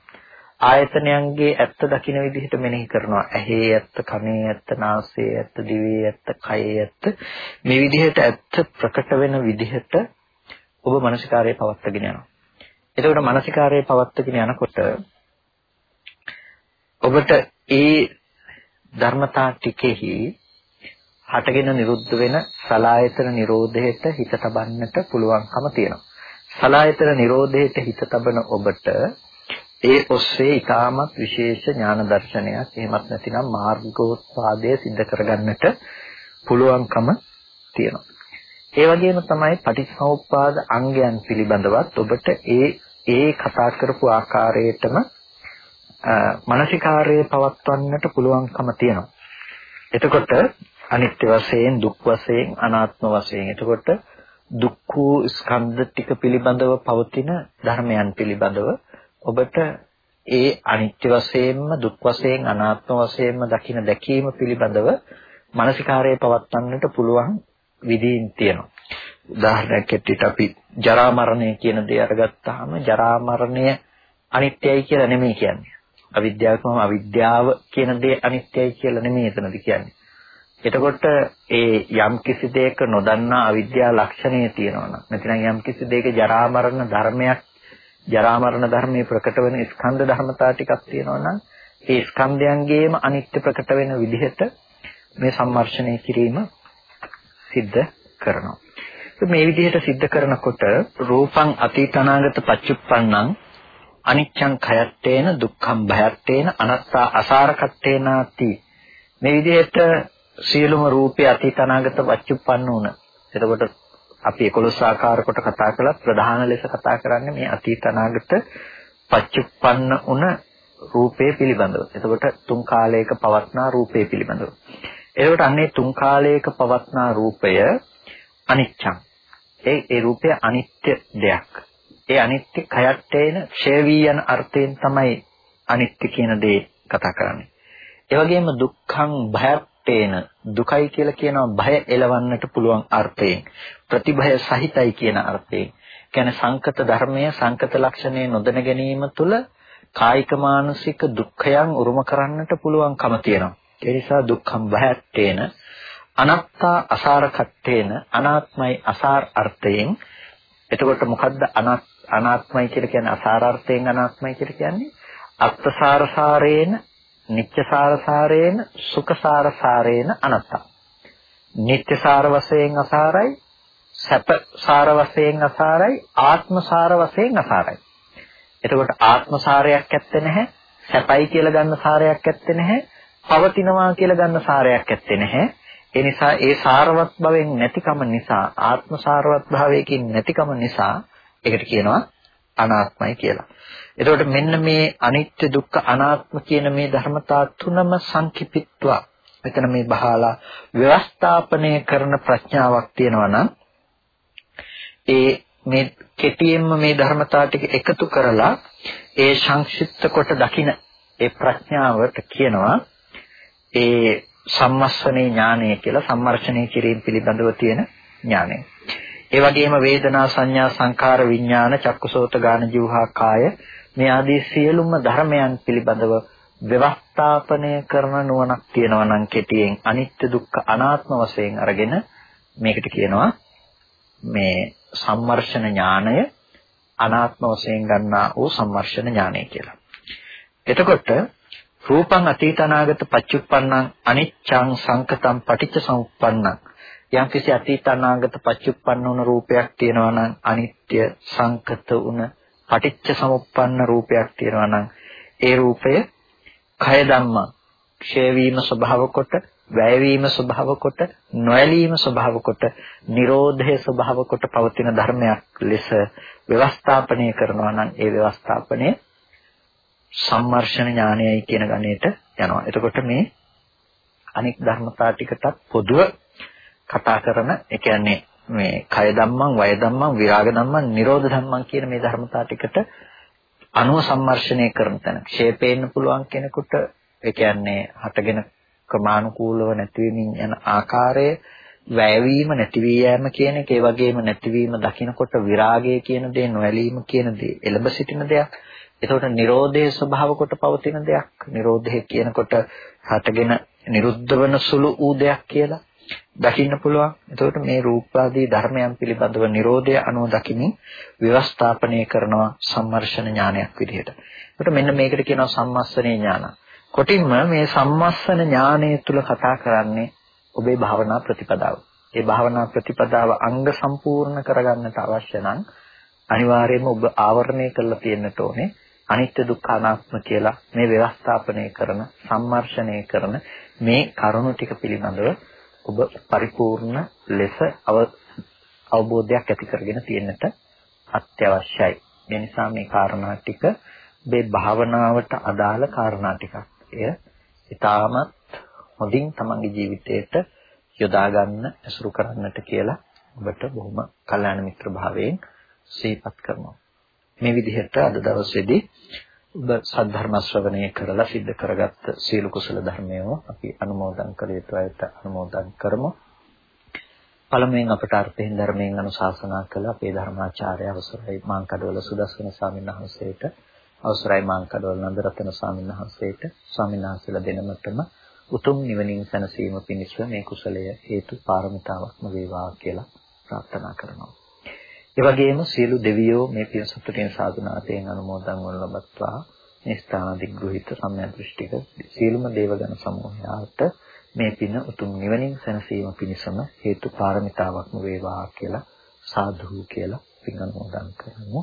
ආයතනයන්ගේ ඇත්ත දකින්න විදිහට මෙනෙහි කරනවා. ඇහි ඇත්ත, කනේ ඇත්ත, නාසයේ ඇත්ත, දිවේ ඇත්ත, කයේ ඇත්ත. මේ විදිහට ඇත්ත ප්‍රකට වෙන විදිහට ඔබ මානසිකාරයේ පවත්වාගෙන යනවා. එතකොට මානසිකාරයේ පවත්වාගෙන යනකොට ඔබට ඒ ධර්මතා ටිකෙහි හටගෙන නිරුද්ධ වෙන සලායතන නිරෝධයට හිත තබන්නට පුළුවන්කම තියෙනවා. සලායතන නිරෝධයට හිත තබන ඔබට ඒ ඔස්සේ ඊටමත් විශේෂ ඥාන දර්ශනයක් එහෙමත් නැතිනම් මාර්ගෝත්පාදය સિદ્ધ කරගන්නට පුළුවන්කම තියෙනවා. ඒ වගේම තමයි පටිච්චසමුප්පාද අංගයන් පිළිබඳවත් ඔබට ඒ ඒ කතා කරපු ආකාරයටම මානසිකාර්යය පවත්වන්නට පුළුවන්කම තියෙනවා. එතකොට අනිත්‍ය වශයෙන් දුක් වශයෙන් අනාත්ම වශයෙන් එතකොට දුක්ඛ ස්කන්ධ ටික පිළිබඳව පවතින ධර්මයන් පිළිබඳව ඔබට ඒ අනිත්‍ය වශයෙන්ම දුක් වශයෙන් අනාත්ම වශයෙන්ම දකින දැකීම පිළිබඳව මානසිකාර්යය පවත්වන්නට පුළුවන් විදීන් තියෙනවා. උදාහරණයක් ඇටියට අපි ජරා මරණය කියන දේ අරගත්තාම ජරා මරණය අනිත්‍යයි කියලා නෙමෙයි කියන්නේ. අවිද්‍යාවකම අවිද්‍යාව කියන දේ අනිත්‍යයි කියලා නෙමෙයි එතනදි කියන්නේ. එතකොට ඒ යම් කිසි දෙයක නොදන්නා අවිද්‍යා ලක්ෂණය තියෙනවා නම් නැතිනම් යම් කිසි දෙයක ජරා මරණ ධර්මයක් ජරා මරණ ධර්මයේ ප්‍රකට වෙන ස්කන්ධ ධර්මතා ටිකක් තියෙනවා නම් ඒ ස්කන්ධයන්ගේම අනිත්‍ය ප්‍රකට වෙන විදිහට මේ සම්මර්ෂණය කිරීම සිද්ධ කරනවා. මේ විදිහට සිද්ධ කරනකොට රූපං අතීත අනාගත පච්චුප්පන්නං අනිච්ඡං khයත්තේන දුක්ඛං භයත්තේන අනත්තා අසාරකත්තේනාති මේ විදිහට සියලුම රූපේ අතීත අනාගත වච්චුප්පන්න උන. එතකොට අපි 11 ආකාර කොට කතා කළත් ප්‍රධාන ලෙස කතා කරන්නේ මේ අතීත අනාගත පච්චුප්පන්න උන රූපේ පිළිබඳව. එතකොට තුන් කාලයක පවත්නා රූපේ පිළිබඳව. එතකොට අන්නේ තුන් කාලයක පවත්නා රූපය අනිච්චං. ඒ ඒ රූපය අනිත්‍ය දෙයක්. ඒ අනිත්‍ය කයට්ටේන ක්ෂය වී යන අර්ථයෙන් තමයි අනිත්‍ය කියන දේ කතා කරන්නේ. ඒ වගේම දුක්ඛං භයත් තේන දුකයි කියලා කියනවා භය එලවන්නට පුළුවන් අර්ථයෙන්. ප්‍රතිභය සහිතයි කියන අර්ථයෙන්. කියන්නේ සංකත ධර්මය සංකත ලක්ෂණය නොදැන ගැනීම තුළ කායික මානසික දුක්ඛයන් උරුම කරන්නට පුළුවන්කම තියෙනවා. ඒ නිසා දුක්ඛම් භයත්තේන අනත්තා අසාරකත්තේන අනාත්මයි අසාර අර්ථයෙන්. එතකොට මොකද්ද අනාත්මයි කියලා කියන්නේ අසාර අර්ථයෙන් අනාත්මයි කියලා කියන්නේ අත්සාරසාරේන නිත්‍යසාරසාරේන සුඛසාරසාරේන අනත්තා. නිත්‍යසාර වශයෙන් අසාරයි, සැපසාර වශයෙන් අසාරයි, ආත්මසාර වශයෙන් අසාරයි. එතකොට ආත්මසාරයක් ඇත්තේ නැහැ, සැපයි කියලා ගන්න සාරයක් ඇත්තේ නැහැ, පවතිනවා කියලා ගන්න සාරයක් ඇත්තේ නැහැ. ඒ නිසා ඒ සාරවත් භවෙන් නැතිකම නිසා ආත්ම සාරවත් භාවයකින් නැතිකම නිසා ඒකට කියනවා අනාත්මයි කියලා. එතකොට මෙන්න මේ අනිත්‍ය දුක්ඛ අනාත්ම කියන මේ ධර්මතා තුනම සංකිපිත්වා මෙතන මේ බහලා ව්‍යවස්ථාපනය කරන ප්‍රඥාවක් තියෙනවා නම් ඒ මේ කෙටියෙන්ම මේ ධර්මතා ටික එකතු කරලා ඒ සංක්ෂිප්ත කොට දකින ඒ ප්‍රඥාවට කියනවා ඒ සම්මස්සනේ ඥානය කියලා සම්මර්ෂණය කිරීම පිළිබඳව තියෙන ඥානය. ඒ වගේම වේදනා සංඥා සංකාර විඥාන චක්කුසෝත ගාන જીවහා කාය මේ ආදී සියලුම ධර්මයන් පිළිබඳව ව්‍යවස්ථාපනය කරන නුවණක් තියෙනවා නම් කෙටියෙන් අනිත්‍ය දුක්ඛ අනාත්ම වශයෙන් අරගෙන මේකට කියනවා මේ සම්මර්ෂණ ඥානය අනාත්ම වශයෙන් ගන්නා වූ සම්මර්ෂණ ඥානය කියලා. එතකොට රූපං අතීත අනාගත පච්චුප්පන්නං අනිච්ඡං සංකතං පටිච්ච සමුප්පන්නං යම්කිසි අතීත අනාගත පච්චුප්පන්න වුණ රූපයක් තියෙනවා නම් අනිත්‍ය සංකත වුණ පටිච්ච සමුප්පන්න රූපයක් තියෙනවා නම් ඒ රූපය කය ධම්මා ක්ෂය වීම ස්වභාව කොට වැය වීම ස්වභාව කොට නොඇලීම ස්වභාව කොට නිරෝධය ස්වභාව කොට පවතින ධර්මයක් ලෙස ව්‍යවස්ථාපනය කරනවා නම් ඒ ව්‍යවස්ථාපනය සම්මර්ෂණ ඥානයයි කියන ගණයට යනවා. එතකොට මේ අනික් ධර්මතා ටිකටත් පොදුව කතා කරන ඒ කියන්නේ මේ කය ධම්මං වය ධම්මං විරාග ධම්මං නිරෝධ ධම්මං කියන මේ ධර්මතා ටිකට අනුව සම්මර්ෂණය කරන තැන. ක්ෂේපේන්න පුළුවන් කෙනෙකුට ඒ කියන්නේ හටගෙන ක්‍රමානුකූලව නැතිවීමින් යන ආකාරය වැයවීම නැති වී යෑම කියන එක ඒ වගේම නැතිවීම දකිනකොට විරාගය කියන දේ නොඇලීම කියන දේ එළඹ සිටින දෙයක්. එතකොට Nirodhe ස්වභාව කොට පවතින දෙයක්. Nirodhe කියනකොට හටගෙන නිරුද්ධ වන සුළු ඌ දෙයක් කියලා. දකින්න පුළුවන්. එතකොට මේ රූපාදී ධර්මයන් පිළිබඳව Nirodha අනුව දකිමින් ව්‍යවස්ථාපනය කරනවා සම්මර්ෂණ ඥානයක් විදිහට. එතකොට මෙන්න මේකට කියනවා සම්මස්සනේ ඥාන. කොටින්ම මේ සම්මස්සන ඥානය තුල කතා කරන්නේ ඔබේ භාවනා ප්‍රතිපදාව. ඒ භාවනා ප්‍රතිපදාව අංග සම්පූර්ණ කරගන්නට අවශ්‍ය නම් අනිවාර්යයෙන්ම ඔබ ආවරණය කරලා තියෙන්නට ඕනේ අනිත්‍ය දුක්ඛ අනාත්ම කියලා මේ ව්‍යවස්ථාපනය කරන සම්මර්ෂණය කරන මේ කරුණු ටික පිළිබඳව ඔබ පරිපූර්ණ ලෙස අවබෝධයක් ඇති කරගෙන තියෙන්නට අත්‍යවශ්‍යයි. ඒ නිසා මේ කාරණා ටික මේ භාවනාවට අදාළ කාරණා ටිකක්. එය ඊටමත් හොඳින් තමන්ගේ ජීවිතයට යොදා ගන්න ඇසුරු කරන්නට කියලා ඔබට බොහොම කල්යාණ මිත්‍ර භාවයෙන් සිහිපත් කරනවා. මේ විදිහට අද දවසේදී ඔබ සද්ධර්ම ශ්‍රවණය කරලා සිද්ධ කරගත්ත සීල කුසල ධර්මයෝ අපි අනුමෝදන් කළ යුතු අයට අනුමෝදන් කරමු. පළමුවෙන් අපට අර්ථයෙන් ධර්මයෙන් අනුශාසනා කළ අපේ ධර්මාචාර්ය අවසරයි මාංකඩවල සුදස්සන ස්වාමීන් වහන්සේට අවසරයි මාංකඩවල නන්දරතන ස්වාමීන් වහන්සේට ස්වාමීන් වහන්සේලා දෙනමතම උතුම් නිවනින් සැනසීම පිණිස මේ කුසලය හේතු පාරමිතාවක්ම වේවා කියලා ප්‍රාර්ථනා කරනවා. ඒ වගේම සියලු දෙවියෝ මේ පින් සතුටින් සාධනාතයෙන් අනුමෝදන් වන ලබත්වා. මේ ස්ථානදිග්‍රහිත සම්මියදෘෂ්ටික සියලුම දේවගණ සමූහයාට මේ පින උතුම් නිවනින් සැනසීම පිණිසම හේතු පාරමිතාවක්ම වේවා කියලා සාදු කියලා පින් අනුමෝදන් කරමු.